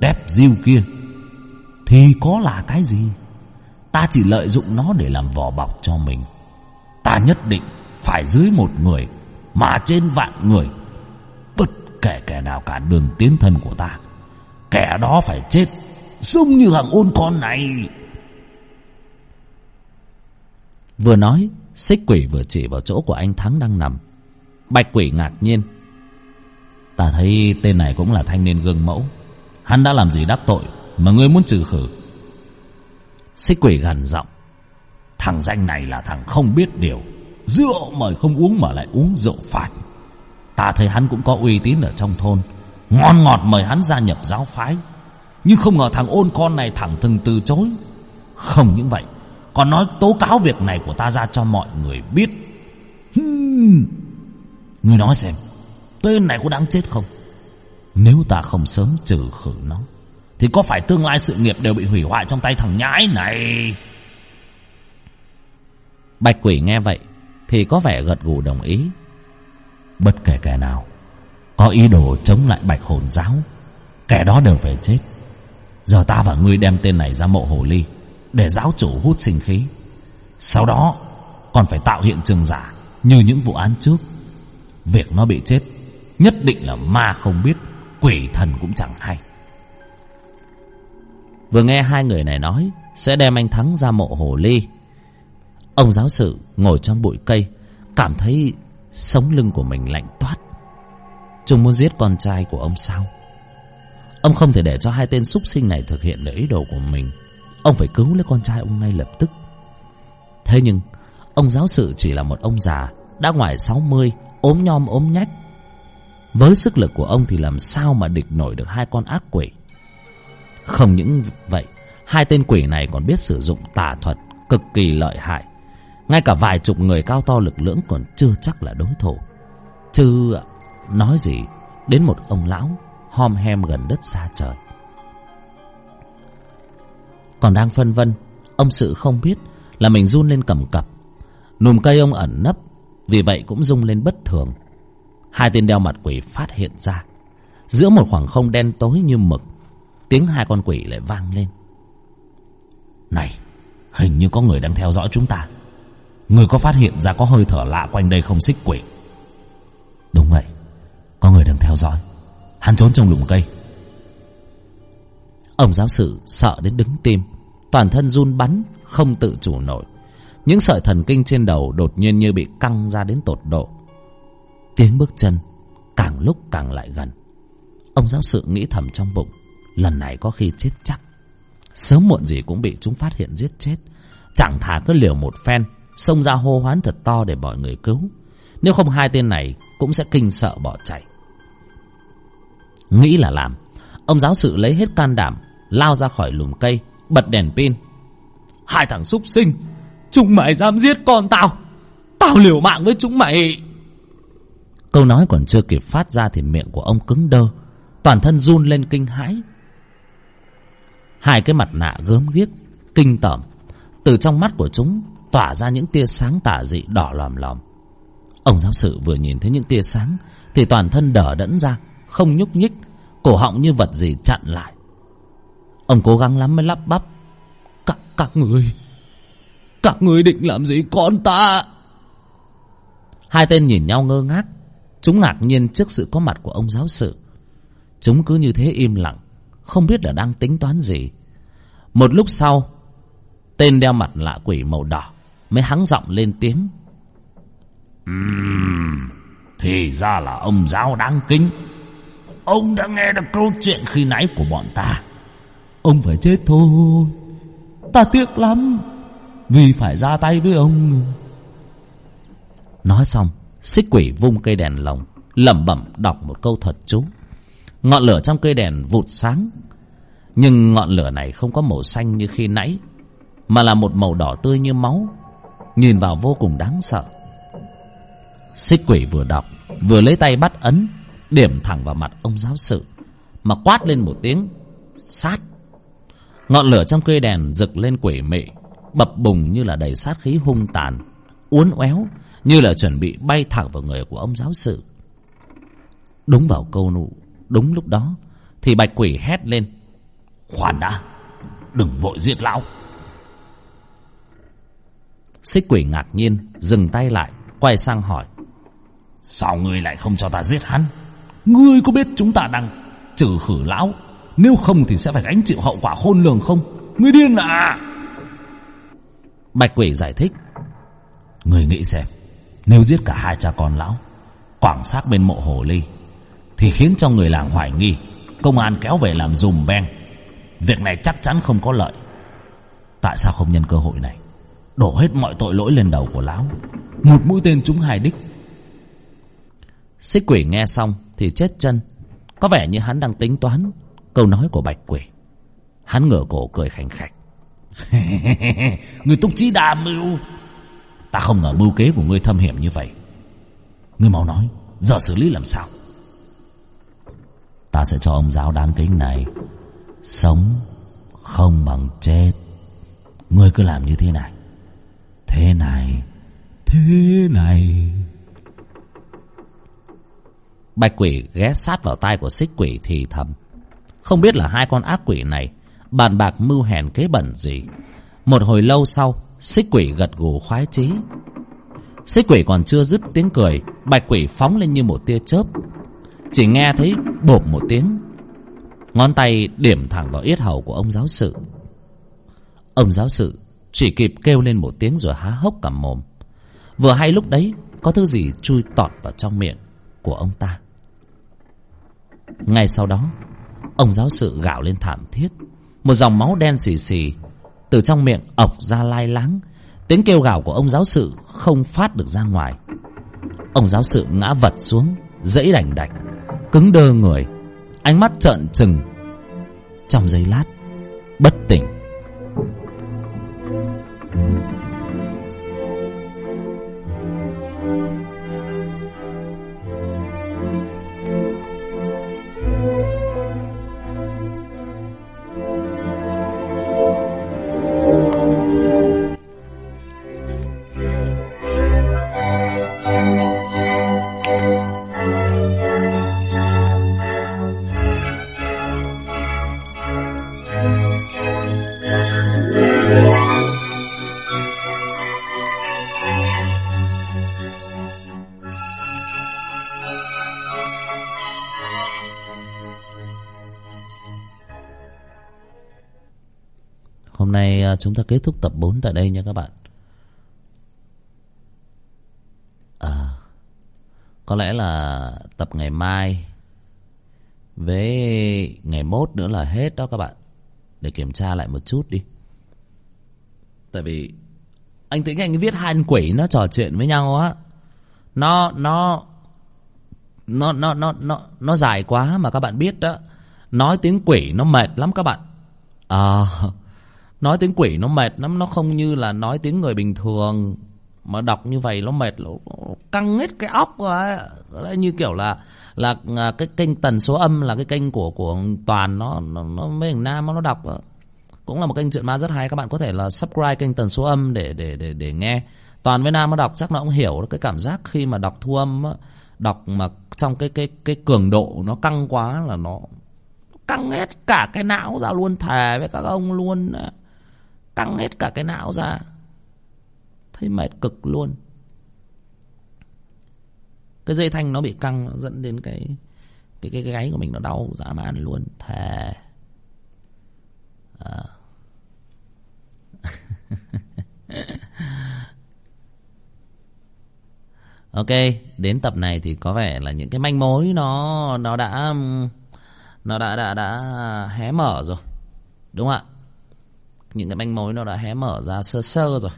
Tép diêu kia, Thì có là cái gì? Ta chỉ lợi dụng nó để làm vỏ bọc cho mình. Ta nhất định phải dưới một người, Mà trên vạn người. Bất kể kẻ nào cả đường tiến thân của ta, Kẻ đó phải chết. Giống như thằng ôn con này. Vừa nói, Xích quỷ vừa chỉ vào chỗ của anh Thắng đang nằm. Bạch quỷ ngạc nhiên. Ta thấy tên này cũng là thanh niên gương mẫu. Hắn đã làm gì đắc tội Mà ngươi muốn trừ khử? Xích quỷ gằn giọng. Thằng danh này là thằng không biết điều. Rượu mời không uống mà lại uống rượu phạt. Ta thấy hắn cũng có uy tín ở trong thôn. Ngon ngọt mời hắn gia nhập giáo phái. Nhưng không ngờ thằng ôn con này thẳng thừng từ chối. Không những vậy còn nói tố cáo việc này của ta ra cho mọi người biết. Hmm. Ngươi nói xem Tên này có đáng chết không? Nếu ta không sớm trừ khử nó Thì có phải tương lai sự nghiệp đều bị hủy hoại trong tay thằng nhãi này? Bạch quỷ nghe vậy Thì có vẻ gật gù đồng ý. Bất kể kẻ nào Có ý đồ chống lại bạch hồn giáo Kẻ đó đều phải chết. Giờ ta và ngươi đem tên này ra mộ hồ ly để giáo chủ hút sinh khí. Sau đó, Còn phải tạo hiện trường giả Như những vụ án trước. Việc nó bị chết, Nhất định là ma không biết, Quỷ thần cũng chẳng hay. Vừa nghe hai người này nói, Sẽ đem anh Thắng ra mộ hồ ly. Ông giáo sự ngồi trong bụi cây, Cảm thấy sống lưng của mình lạnh toát. Chúng muốn giết con trai của ông sao? Ông không thể để cho hai tên súc sinh này thực hiện được ý đồ của mình. Ông phải cứu lấy con trai ông ngay lập tức. Thế nhưng, ông giáo sự chỉ là một ông già, đã ngoài sáu mươi, ốm nhom ốm nhách. Với sức lực của ông thì làm sao mà địch nổi được hai con ác quỷ? Không những vậy, hai tên quỷ này còn biết sử dụng tà thuật cực kỳ lợi hại. Ngay cả vài chục người cao to lực lưỡng còn chưa chắc là đối thủ. Chứ, nói gì, đến một ông lão hom hem gần đất xa trời còn đang phân vân, ông sự không biết là mình run lên cầm cập. Nùm cây ông ẩn nấp, vì vậy cũng rung lên bất thường. Hai tên đeo mặt quỷ phát hiện ra. Giữa một khoảng không đen tối như mực, tiếng hai con quỷ lại vang lên. Này, hình như có người đang theo dõi chúng ta. Người có phát hiện ra có hơi thở lạ quanh đây không xích quỷ? Đúng vậy, có người đang theo dõi. Hắn trốn trong lùm cây ông giáo sự sợ đến đứng tim, toàn thân run bắn, không tự chủ nổi. Những sợi thần kinh trên đầu đột nhiên như bị căng ra đến tột độ. Tiếng bước chân, càng lúc càng lại gần. Ông giáo sự nghĩ thầm trong bụng, lần này có khi chết chắc. Sớm muộn gì cũng bị chúng phát hiện giết chết. Chẳng thà cứ liều một phen, xông ra hô hoán thật to để mọi người cứu. Nếu không hai tên này cũng sẽ kinh sợ bỏ chạy. Nghĩ là làm, ông giáo sự lấy hết can đảm lao ra khỏi lùm cây, bật đèn pin. Hai thằng súc sinh, chúng mày dám giết con tao? Tao liều mạng với chúng mày. Câu nói còn chưa kịp phát ra thì miệng của ông cứng đơ, toàn thân run lên kinh hãi. Hai cái mặt nạ gớm ghiếc, kinh tởm, từ trong mắt của chúng tỏa ra những tia sáng tả dị đỏ lòm lòm. Ông giáo sự vừa nhìn thấy những tia sáng thì toàn thân đờ đẫn ra, không nhúc nhích, cổ họng như vật gì chặn lại ông cố gắng lắm mới lắp bắp. Các các người các người định làm gì con ta? Hai tên nhìn nhau ngơ ngác. Chúng ngạc nhiên trước sự có mặt của ông giáo sự chúng cứ như thế im lặng không biết là đang tính toán gì. Một lúc sau tên đeo mặt lạ quỷ màu đỏ mới hắng giọng lên tiếng. Uhm, thì ra là ông giáo đáng kính. Ông đã nghe được câu chuyện khi nãy của bọn ta ông phải chết thôi. Ta tiếc lắm, vì phải ra tay với ông. Nói xong, xích quỷ vung cây đèn lồng, lẩm bẩm đọc một câu thuật chú. Ngọn lửa trong cây đèn vụt sáng, nhưng ngọn lửa này không có màu xanh như khi nãy, mà là một màu đỏ tươi như máu, nhìn vào vô cùng đáng sợ. Xích quỷ vừa đọc, vừa lấy tay bắt ấn, điểm thẳng vào mặt ông giáo sự mà quát lên một tiếng, sát! Ngọn lửa trong cây đèn rực lên quỷ mị, bập bùng như là đầy sát khí hung tàn, uốn éo như là chuẩn bị bay thẳng vào người của ông giáo sự đúng vào câu nụ, đúng lúc đó thì bạch quỷ hét lên, khoan đã, đừng vội giết lão. Xích quỷ ngạc nhiên dừng tay lại, quay sang hỏi, sao ngươi lại không cho ta giết hắn? Ngươi có biết chúng ta đang trừ khử lão nếu không thì sẽ phải gánh chịu hậu quả khôn lường không? Ngươi điên à? Bạch quỷ giải thích. Người nghĩ xem, nếu giết cả hai cha con lão, quảng xác bên mộ hồ ly, thì khiến cho người làng hoài nghi, công an kéo về làm dùm beng. Việc này chắc chắn không có lợi. Tại sao không nhân cơ hội này? Đổ hết mọi tội lỗi lên đầu của lão. Một mũi tên trúng hai đích. Xích quỷ nghe xong thì chết chân. Có vẻ như hắn đang tính toán câu nói của bạch quỷ hắn ngửa cổ cười khành khạch [laughs] người túc trí đa mưu. Ta không ngờ mưu kế của ngươi thâm hiểm như vậy. Ngươi mau nói, giờ xử lý làm sao? Ta sẽ cho ông giáo đáng kính này sống không bằng chết. Ngươi cứ làm như thế này. Thế này thế này. Bạch quỷ ghé sát vào tai của xích quỷ thì thầm không biết là hai con ác quỷ này bàn bạc mưu hèn kế bẩn gì. Một hồi lâu sau, xích quỷ gật gù khoái chí. Xích quỷ còn chưa dứt tiếng cười, bạch quỷ phóng lên như một tia chớp. Chỉ nghe thấy bộp một tiếng, ngón tay điểm thẳng vào yết hầu của ông giáo sự. Ông giáo sự chỉ kịp kêu lên một tiếng rồi há hốc cả mồm. Vừa hay lúc đấy, có thứ gì chui tọt vào trong miệng của ông ta. Ngay sau đó ông giáo sự gào lên thảm thiết. Một dòng máu đen xì xì, từ trong miệng ọc ra lai láng. Tiếng kêu gào của ông giáo sự không phát được ra ngoài. Ông giáo sự ngã vật xuống dẫy đành đạch, cứng đơ người, ánh mắt trợn trừng. Trong giây lát, bất tỉnh. Chúng ta kết thúc tập 4 tại đây nha các bạn. À, có lẽ là tập ngày mai với ngày mốt nữa là hết đó các bạn. Để kiểm tra lại một chút đi. Tại vì anh tính anh viết hai anh quỷ nó trò chuyện với nhau á. Nó nó nó nó nó nó nó dài quá mà các bạn biết đó. Nói tiếng quỷ nó mệt lắm các bạn. À nói tiếng quỷ nó mệt lắm nó không như là nói tiếng người bình thường. Mà đọc như vậy nó mệt nó căng hết cái óc rồi như kiểu là là à, cái kênh tần số âm là cái kênh của của toàn nó nó, nó mấy thằng nam nó đọc cũng là một kênh chuyện ma rất hay các bạn có thể là subscribe kênh tần số âm để để để để nghe. Toàn với nam nó đọc chắc nó cũng hiểu cái cảm giác khi mà đọc thu âm đọc mà trong cái cái cái cường độ nó căng quá là nó căng hết cả cái não ra luôn thề với các ông luôn căng hết cả cái não ra. Thấy mệt cực luôn. Cái dây thanh nó bị căng nó dẫn đến cái cái cái, cái gáy của mình nó đau dã man luôn thề. À. [laughs] ok đến tập này thì có vẻ là những cái manh mối nó nó đã nó đã đã đã hé mở rồi. Đúng không ạ? Những cái manh mối nó đã hé mở ra sơ sơ rồi.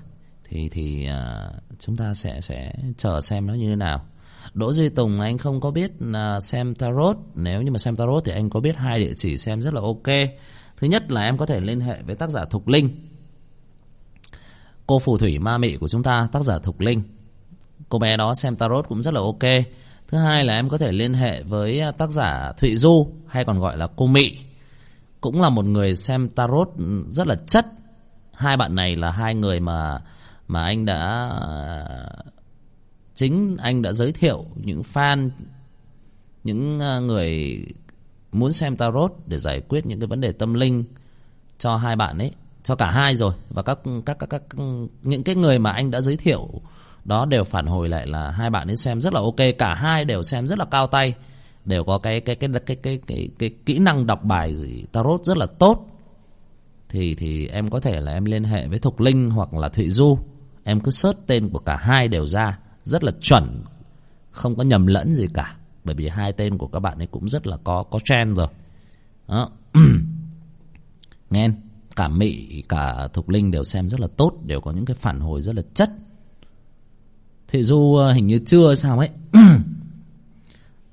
Thì thì à, chúng ta sẽ sẽ chờ xem nó như thế nào. Đỗ Duy Tùng anh không có biết à, xem tarot. Nếu như mà xem tarot thì anh có biết hai địa chỉ xem rất là ok. Thứ nhất là em có thể liên hệ với tác giả Thục Linh. Cô phù thủy ma mị của chúng ta tác giả Thục Linh. Cô bé đó xem tarot cũng rất là ok. Thứ hai là em có thể liên hệ với à, tác giả Thụy Du hay còn gọi là cô Mị cũng là một người xem tarot rất là chất. Hai bạn này là hai người mà mà anh đã, chính anh đã giới thiệu những fan, những ờ, người muốn xem tarot để giải quyết những cái vấn đề tâm linh cho hai bạn ấy, cho cả hai rồi. Và các các các các, những cái người mà anh đã giới thiệu đó đều phản hồi lại là hai bạn ấy xem rất là ok, cả hai đều xem rất là cao tay đều có cái cái cái cái cái cái, cái, cái kỹ năng đọc bài gì tarot rất là tốt. Thì thì em có thể là em liên hệ với Thục Linh hoặc là Thụy Du. Em cứ search tên của cả hai đều ra rất là chuẩn không có nhầm lẫn gì cả. Bởi vì hai tên của các bạn ấy cũng rất là có có trend rồi. Đó. [clears throat] Nghe cả Mỹ cả Thục Linh đều xem rất là tốt đều có những cái phản hồi rất là chất. Thụy Du ờ, hình như chưa sao ấy. [clears throat]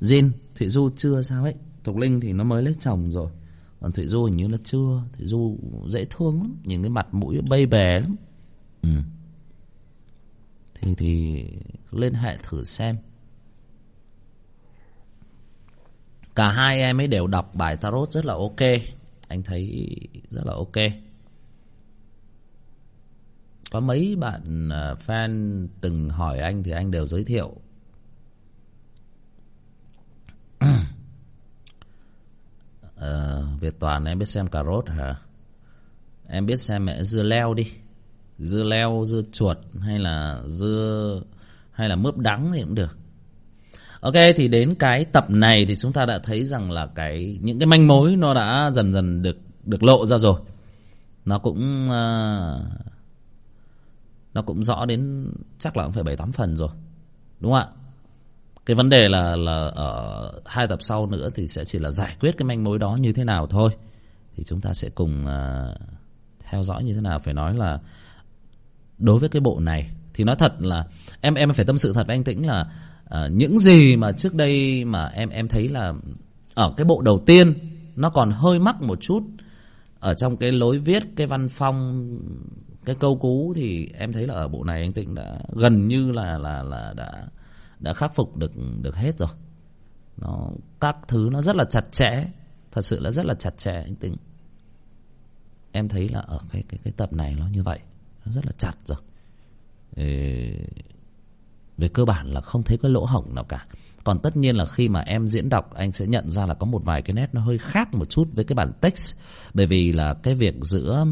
Jin Thụy Du chưa sao ấy? Thục Linh thì nó mới lấy chồng rồi. Còn Thụy Du hình như là chưa. Thụy Du dễ thương lắm, Nhìn cái mặt mũi bay bè lắm. Ừ. Thì thì liên hệ thử xem. Cả hai em ấy đều đọc bài tarot rất là ok. Anh thấy rất là ok. Có mấy bạn à, fan từng hỏi anh thì anh đều giới thiệu. Ờ, Việt Toàn em biết xem cà rốt hả? Em biết xem mẹ dưa leo đi. Dưa leo, dưa chuột hay là dưa hay là mướp đắng thì cũng được. Ok thì đến cái tập này thì chúng ta đã thấy rằng là cái những cái manh mối nó đã dần dần được được lộ ra rồi. Nó cũng uh, nó cũng rõ đến chắc là cũng phải bảy tám phần rồi. Đúng không ạ? Cái vấn đề là là ở hai tập sau nữa thì sẽ chỉ là giải quyết cái manh mối đó như thế nào thôi. Thì chúng ta sẽ cùng uh, theo dõi như thế nào phải nói là đối với cái bộ này thì nói thật là em em phải tâm sự thật với anh tĩnh là uh, những gì mà trước đây mà em em thấy là ở cái bộ đầu tiên nó còn hơi mắc một chút ở trong cái lối viết cái văn phong cái câu cú thì em thấy là ở bộ này anh tĩnh đã gần như là là là đã đã khắc phục được được hết rồi. Nó các thứ nó rất là chặt chẽ thật sự là rất là chặt chẽ anh tính em thấy là ở cái cái cái tập này nó như vậy nó rất là chặt rồi. Về cơ bản là không thấy cái lỗ hổng nào cả. Còn tất nhiên là khi mà em diễn đọc anh sẽ nhận ra là có một vài cái nét nó hơi khác một chút với cái bản text. Bởi vì là cái việc giữa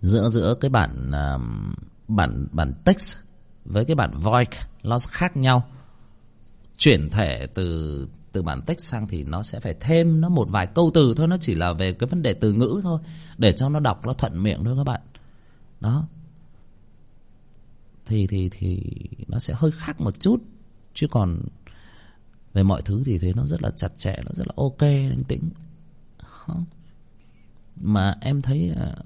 giữa giữa cái bản uh, bản bản text với cái bản voice nó khác nhau. Chuyển thể từ từ bản text sang thì nó sẽ phải thêm nó một vài câu từ thôi, nó chỉ là về cái vấn đề từ ngữ thôi, để cho nó đọc nó thuận miệng thôi các bạn. Đó. Thì thì thì nó sẽ hơi khác một chút, chứ còn về mọi thứ thì thấy nó rất là chặt chẽ, nó rất là ok, anh tĩnh. Mà em thấy à,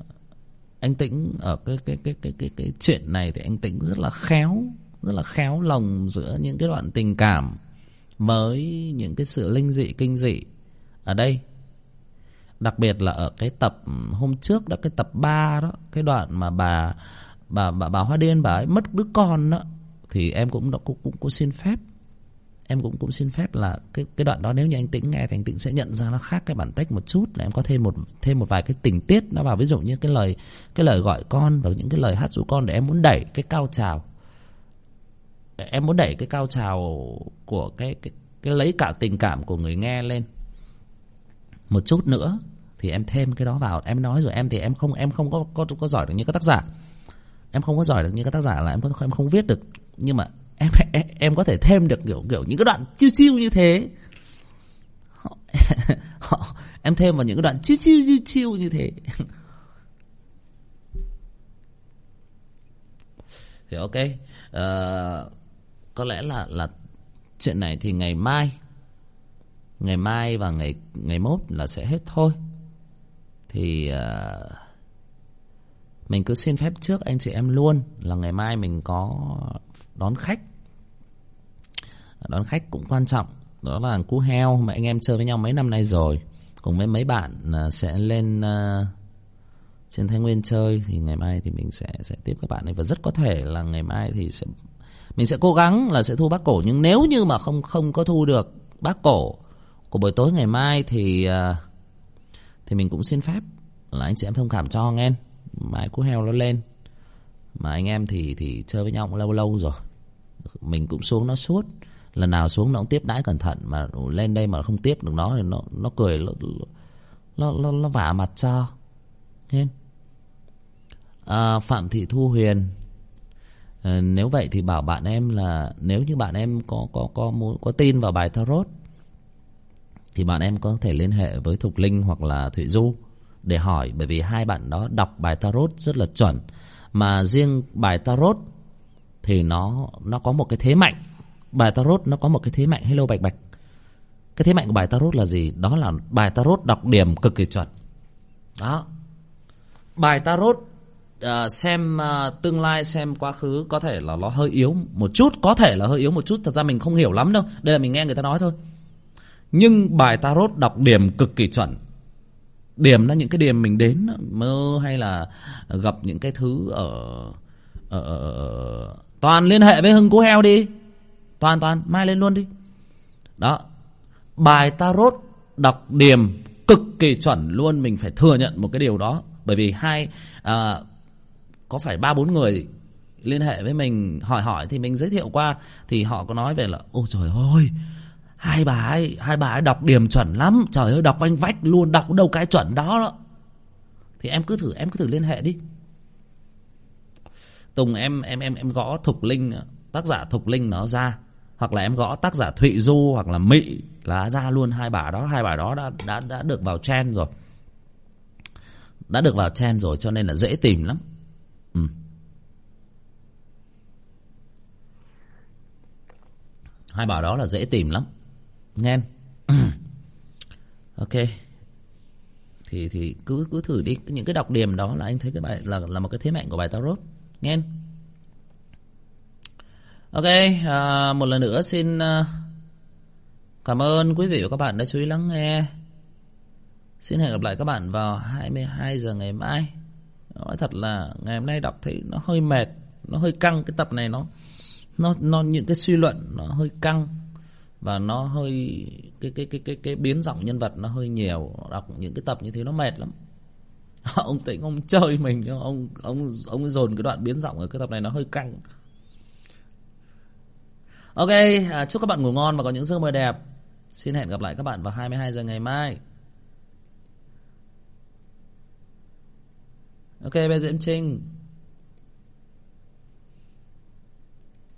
anh tĩnh ở cái cái cái cái cái cái chuyện này thì anh tĩnh rất là khéo rất là khéo lồng giữa những cái đoạn tình cảm với những cái sự linh dị kinh dị ở đây. Đặc biệt là ở cái tập hôm trước đó cái tập 3 đó cái đoạn mà bà bà bà bà Hoa Điên bà ấy mất đứa con đó thì em cũng đã cũng, cũng, cũng xin phép em cũng cũng xin phép là cái cái đoạn đó nếu như anh tĩnh nghe thì anh tĩnh sẽ nhận ra nó khác cái bản tách một chút là em có thêm một thêm một vài cái tình tiết. Nó vào ví dụ như cái lời cái lời gọi con và những cái lời hát ru con để em muốn đẩy cái cao trào em muốn đẩy cái cao trào của cái cái cái lấy cả tình cảm của người nghe lên. Một chút nữa thì em thêm cái đó vào. Em nói rồi em thì em không em không có có có giỏi được như các tác giả. Em không có giỏi được như các tác giả là em có em không viết được. Nhưng mà em em, em có thể thêm được kiểu kiểu những cái đoạn chiêu chiêu như thế. Họ [laughs] em thêm vào những cái đoạn chiêu chiêu chiêu chiêu như thế. [laughs] Thì ok. Uh, có lẽ là là chuyện này thì ngày mai ngày mai và ngày ngày mốt là sẽ hết thôi. Thì uh, mình cứ xin phép trước anh chị em luôn là ngày mai mình có đón khách. Đón khách cũng quan trọng. Đó là cú heo. Mà anh em chơi với nhau mấy năm nay rồi. Cùng với mấy bạn uh, sẽ lên uh, trên Thái Nguyên chơi thì ngày mai thì mình sẽ sẽ tiếp các bạn ấy. Và rất có thể là ngày mai thì sẽ mình sẽ cố gắng là sẽ thu bác cổ nhưng nếu như mà không không có thu được bác cổ của buổi tối ngày mai thì à, thì mình cũng xin phép là anh chị em thông cảm cho nghe mai cú heo nó lên. Mà anh em thì thì chơi với nhau cũng lâu lâu rồi. Mình cũng xuống nó suốt. Lần nào xuống nó cũng tiếp đãi cẩn thận mà lên đây mà không tiếp được nó thì nó nó cười nó nó nó, nó vả mặt cho. Nghe à, phạm thị thu huyền à, nếu vậy thì bảo bạn em là nếu như bạn em có có có muốn có tin vào bài tarot thì bạn em có thể liên hệ với thục linh hoặc là thụy du để hỏi bởi vì hai bạn đó đọc bài tarot rất là chuẩn. Mà riêng bài tarot thì nó nó có một cái thế mạnh. Bài tarot nó có một cái thế mạnh hello bạch bạch. Cái thế mạnh của bài tarot là gì? Đó là bài tarot đọc điểm cực kỳ chuẩn. Đó. Bài tarot uh, xem uh, tương lai xem quá khứ có thể là nó hơi yếu một chút có thể là hơi yếu một chút. Thật ra mình không hiểu lắm đâu. Đây là mình nghe người ta nói thôi. Nhưng bài tarot đọc điểm cực kỳ chuẩn. Điểm là những cái điểm mình đến mơ hay là gặp những cái thứ ở, ở, ở toàn liên hệ với hưng cú heo đi. Toàn toàn mai lên luôn đi. Đó. Bài tarot đọc điểm cực kỳ chuẩn. Luôn mình phải thừa nhận một cái điều đó. Bởi vì hai à, có phải ba bốn người liên hệ với mình hỏi hỏi thì mình giới thiệu qua, thì họ có nói về là, ôi trời ơi, hai bà ấy, hai bà ấy đọc điểm chuẩn lắm. Trời ơi, đọc vanh vách luôn, đọc đâu cái chuẩn đó đó. Thì em cứ thử, em cứ thử liên hệ đi. Tùng, em em em em gõ thục linh, tác giả thục linh nó ra. Hoặc là em gõ tác giả thụy du, hoặc là mỹ là ra luôn. Hai bà đó, hai bà đó đã đã đã được vào trend rồi. Đã được vào trend rồi, cho nên là dễ tìm lắm ừ hai bà đó là dễ tìm lắm. Nghe [clears throat] ok. Thì thì cứ cứ thử đi. Những cái đọc điểm đó là anh thấy cái bài là là một cái thế mạnh của bài tarot. Nghe ok à, một lần nữa xin à, cảm ơn quý vị và các bạn đã chú ý lắng nghe. Xin hẹn gặp lại các bạn vào 22 giờ ngày mai. Nói thật là ngày hôm nay đọc thấy nó hơi mệt nó hơi căng cái tập này nó nó nó những cái suy luận nó hơi căng và nó hơi cái cái cái cái cái biến giọng nhân vật nó hơi nhiều đọc những cái tập như thế nó mệt lắm. [laughs] Ông tĩnh ông chơi mình ông ông ông dồn cái đoạn biến giọng ở cái tập này nó hơi căng. Ok à, chúc các bạn ngủ ngon và có những giấc mơ đẹp. Xin hẹn gặp lại các bạn vào 22 giờ ngày mai. Ok bây giờ em trinh.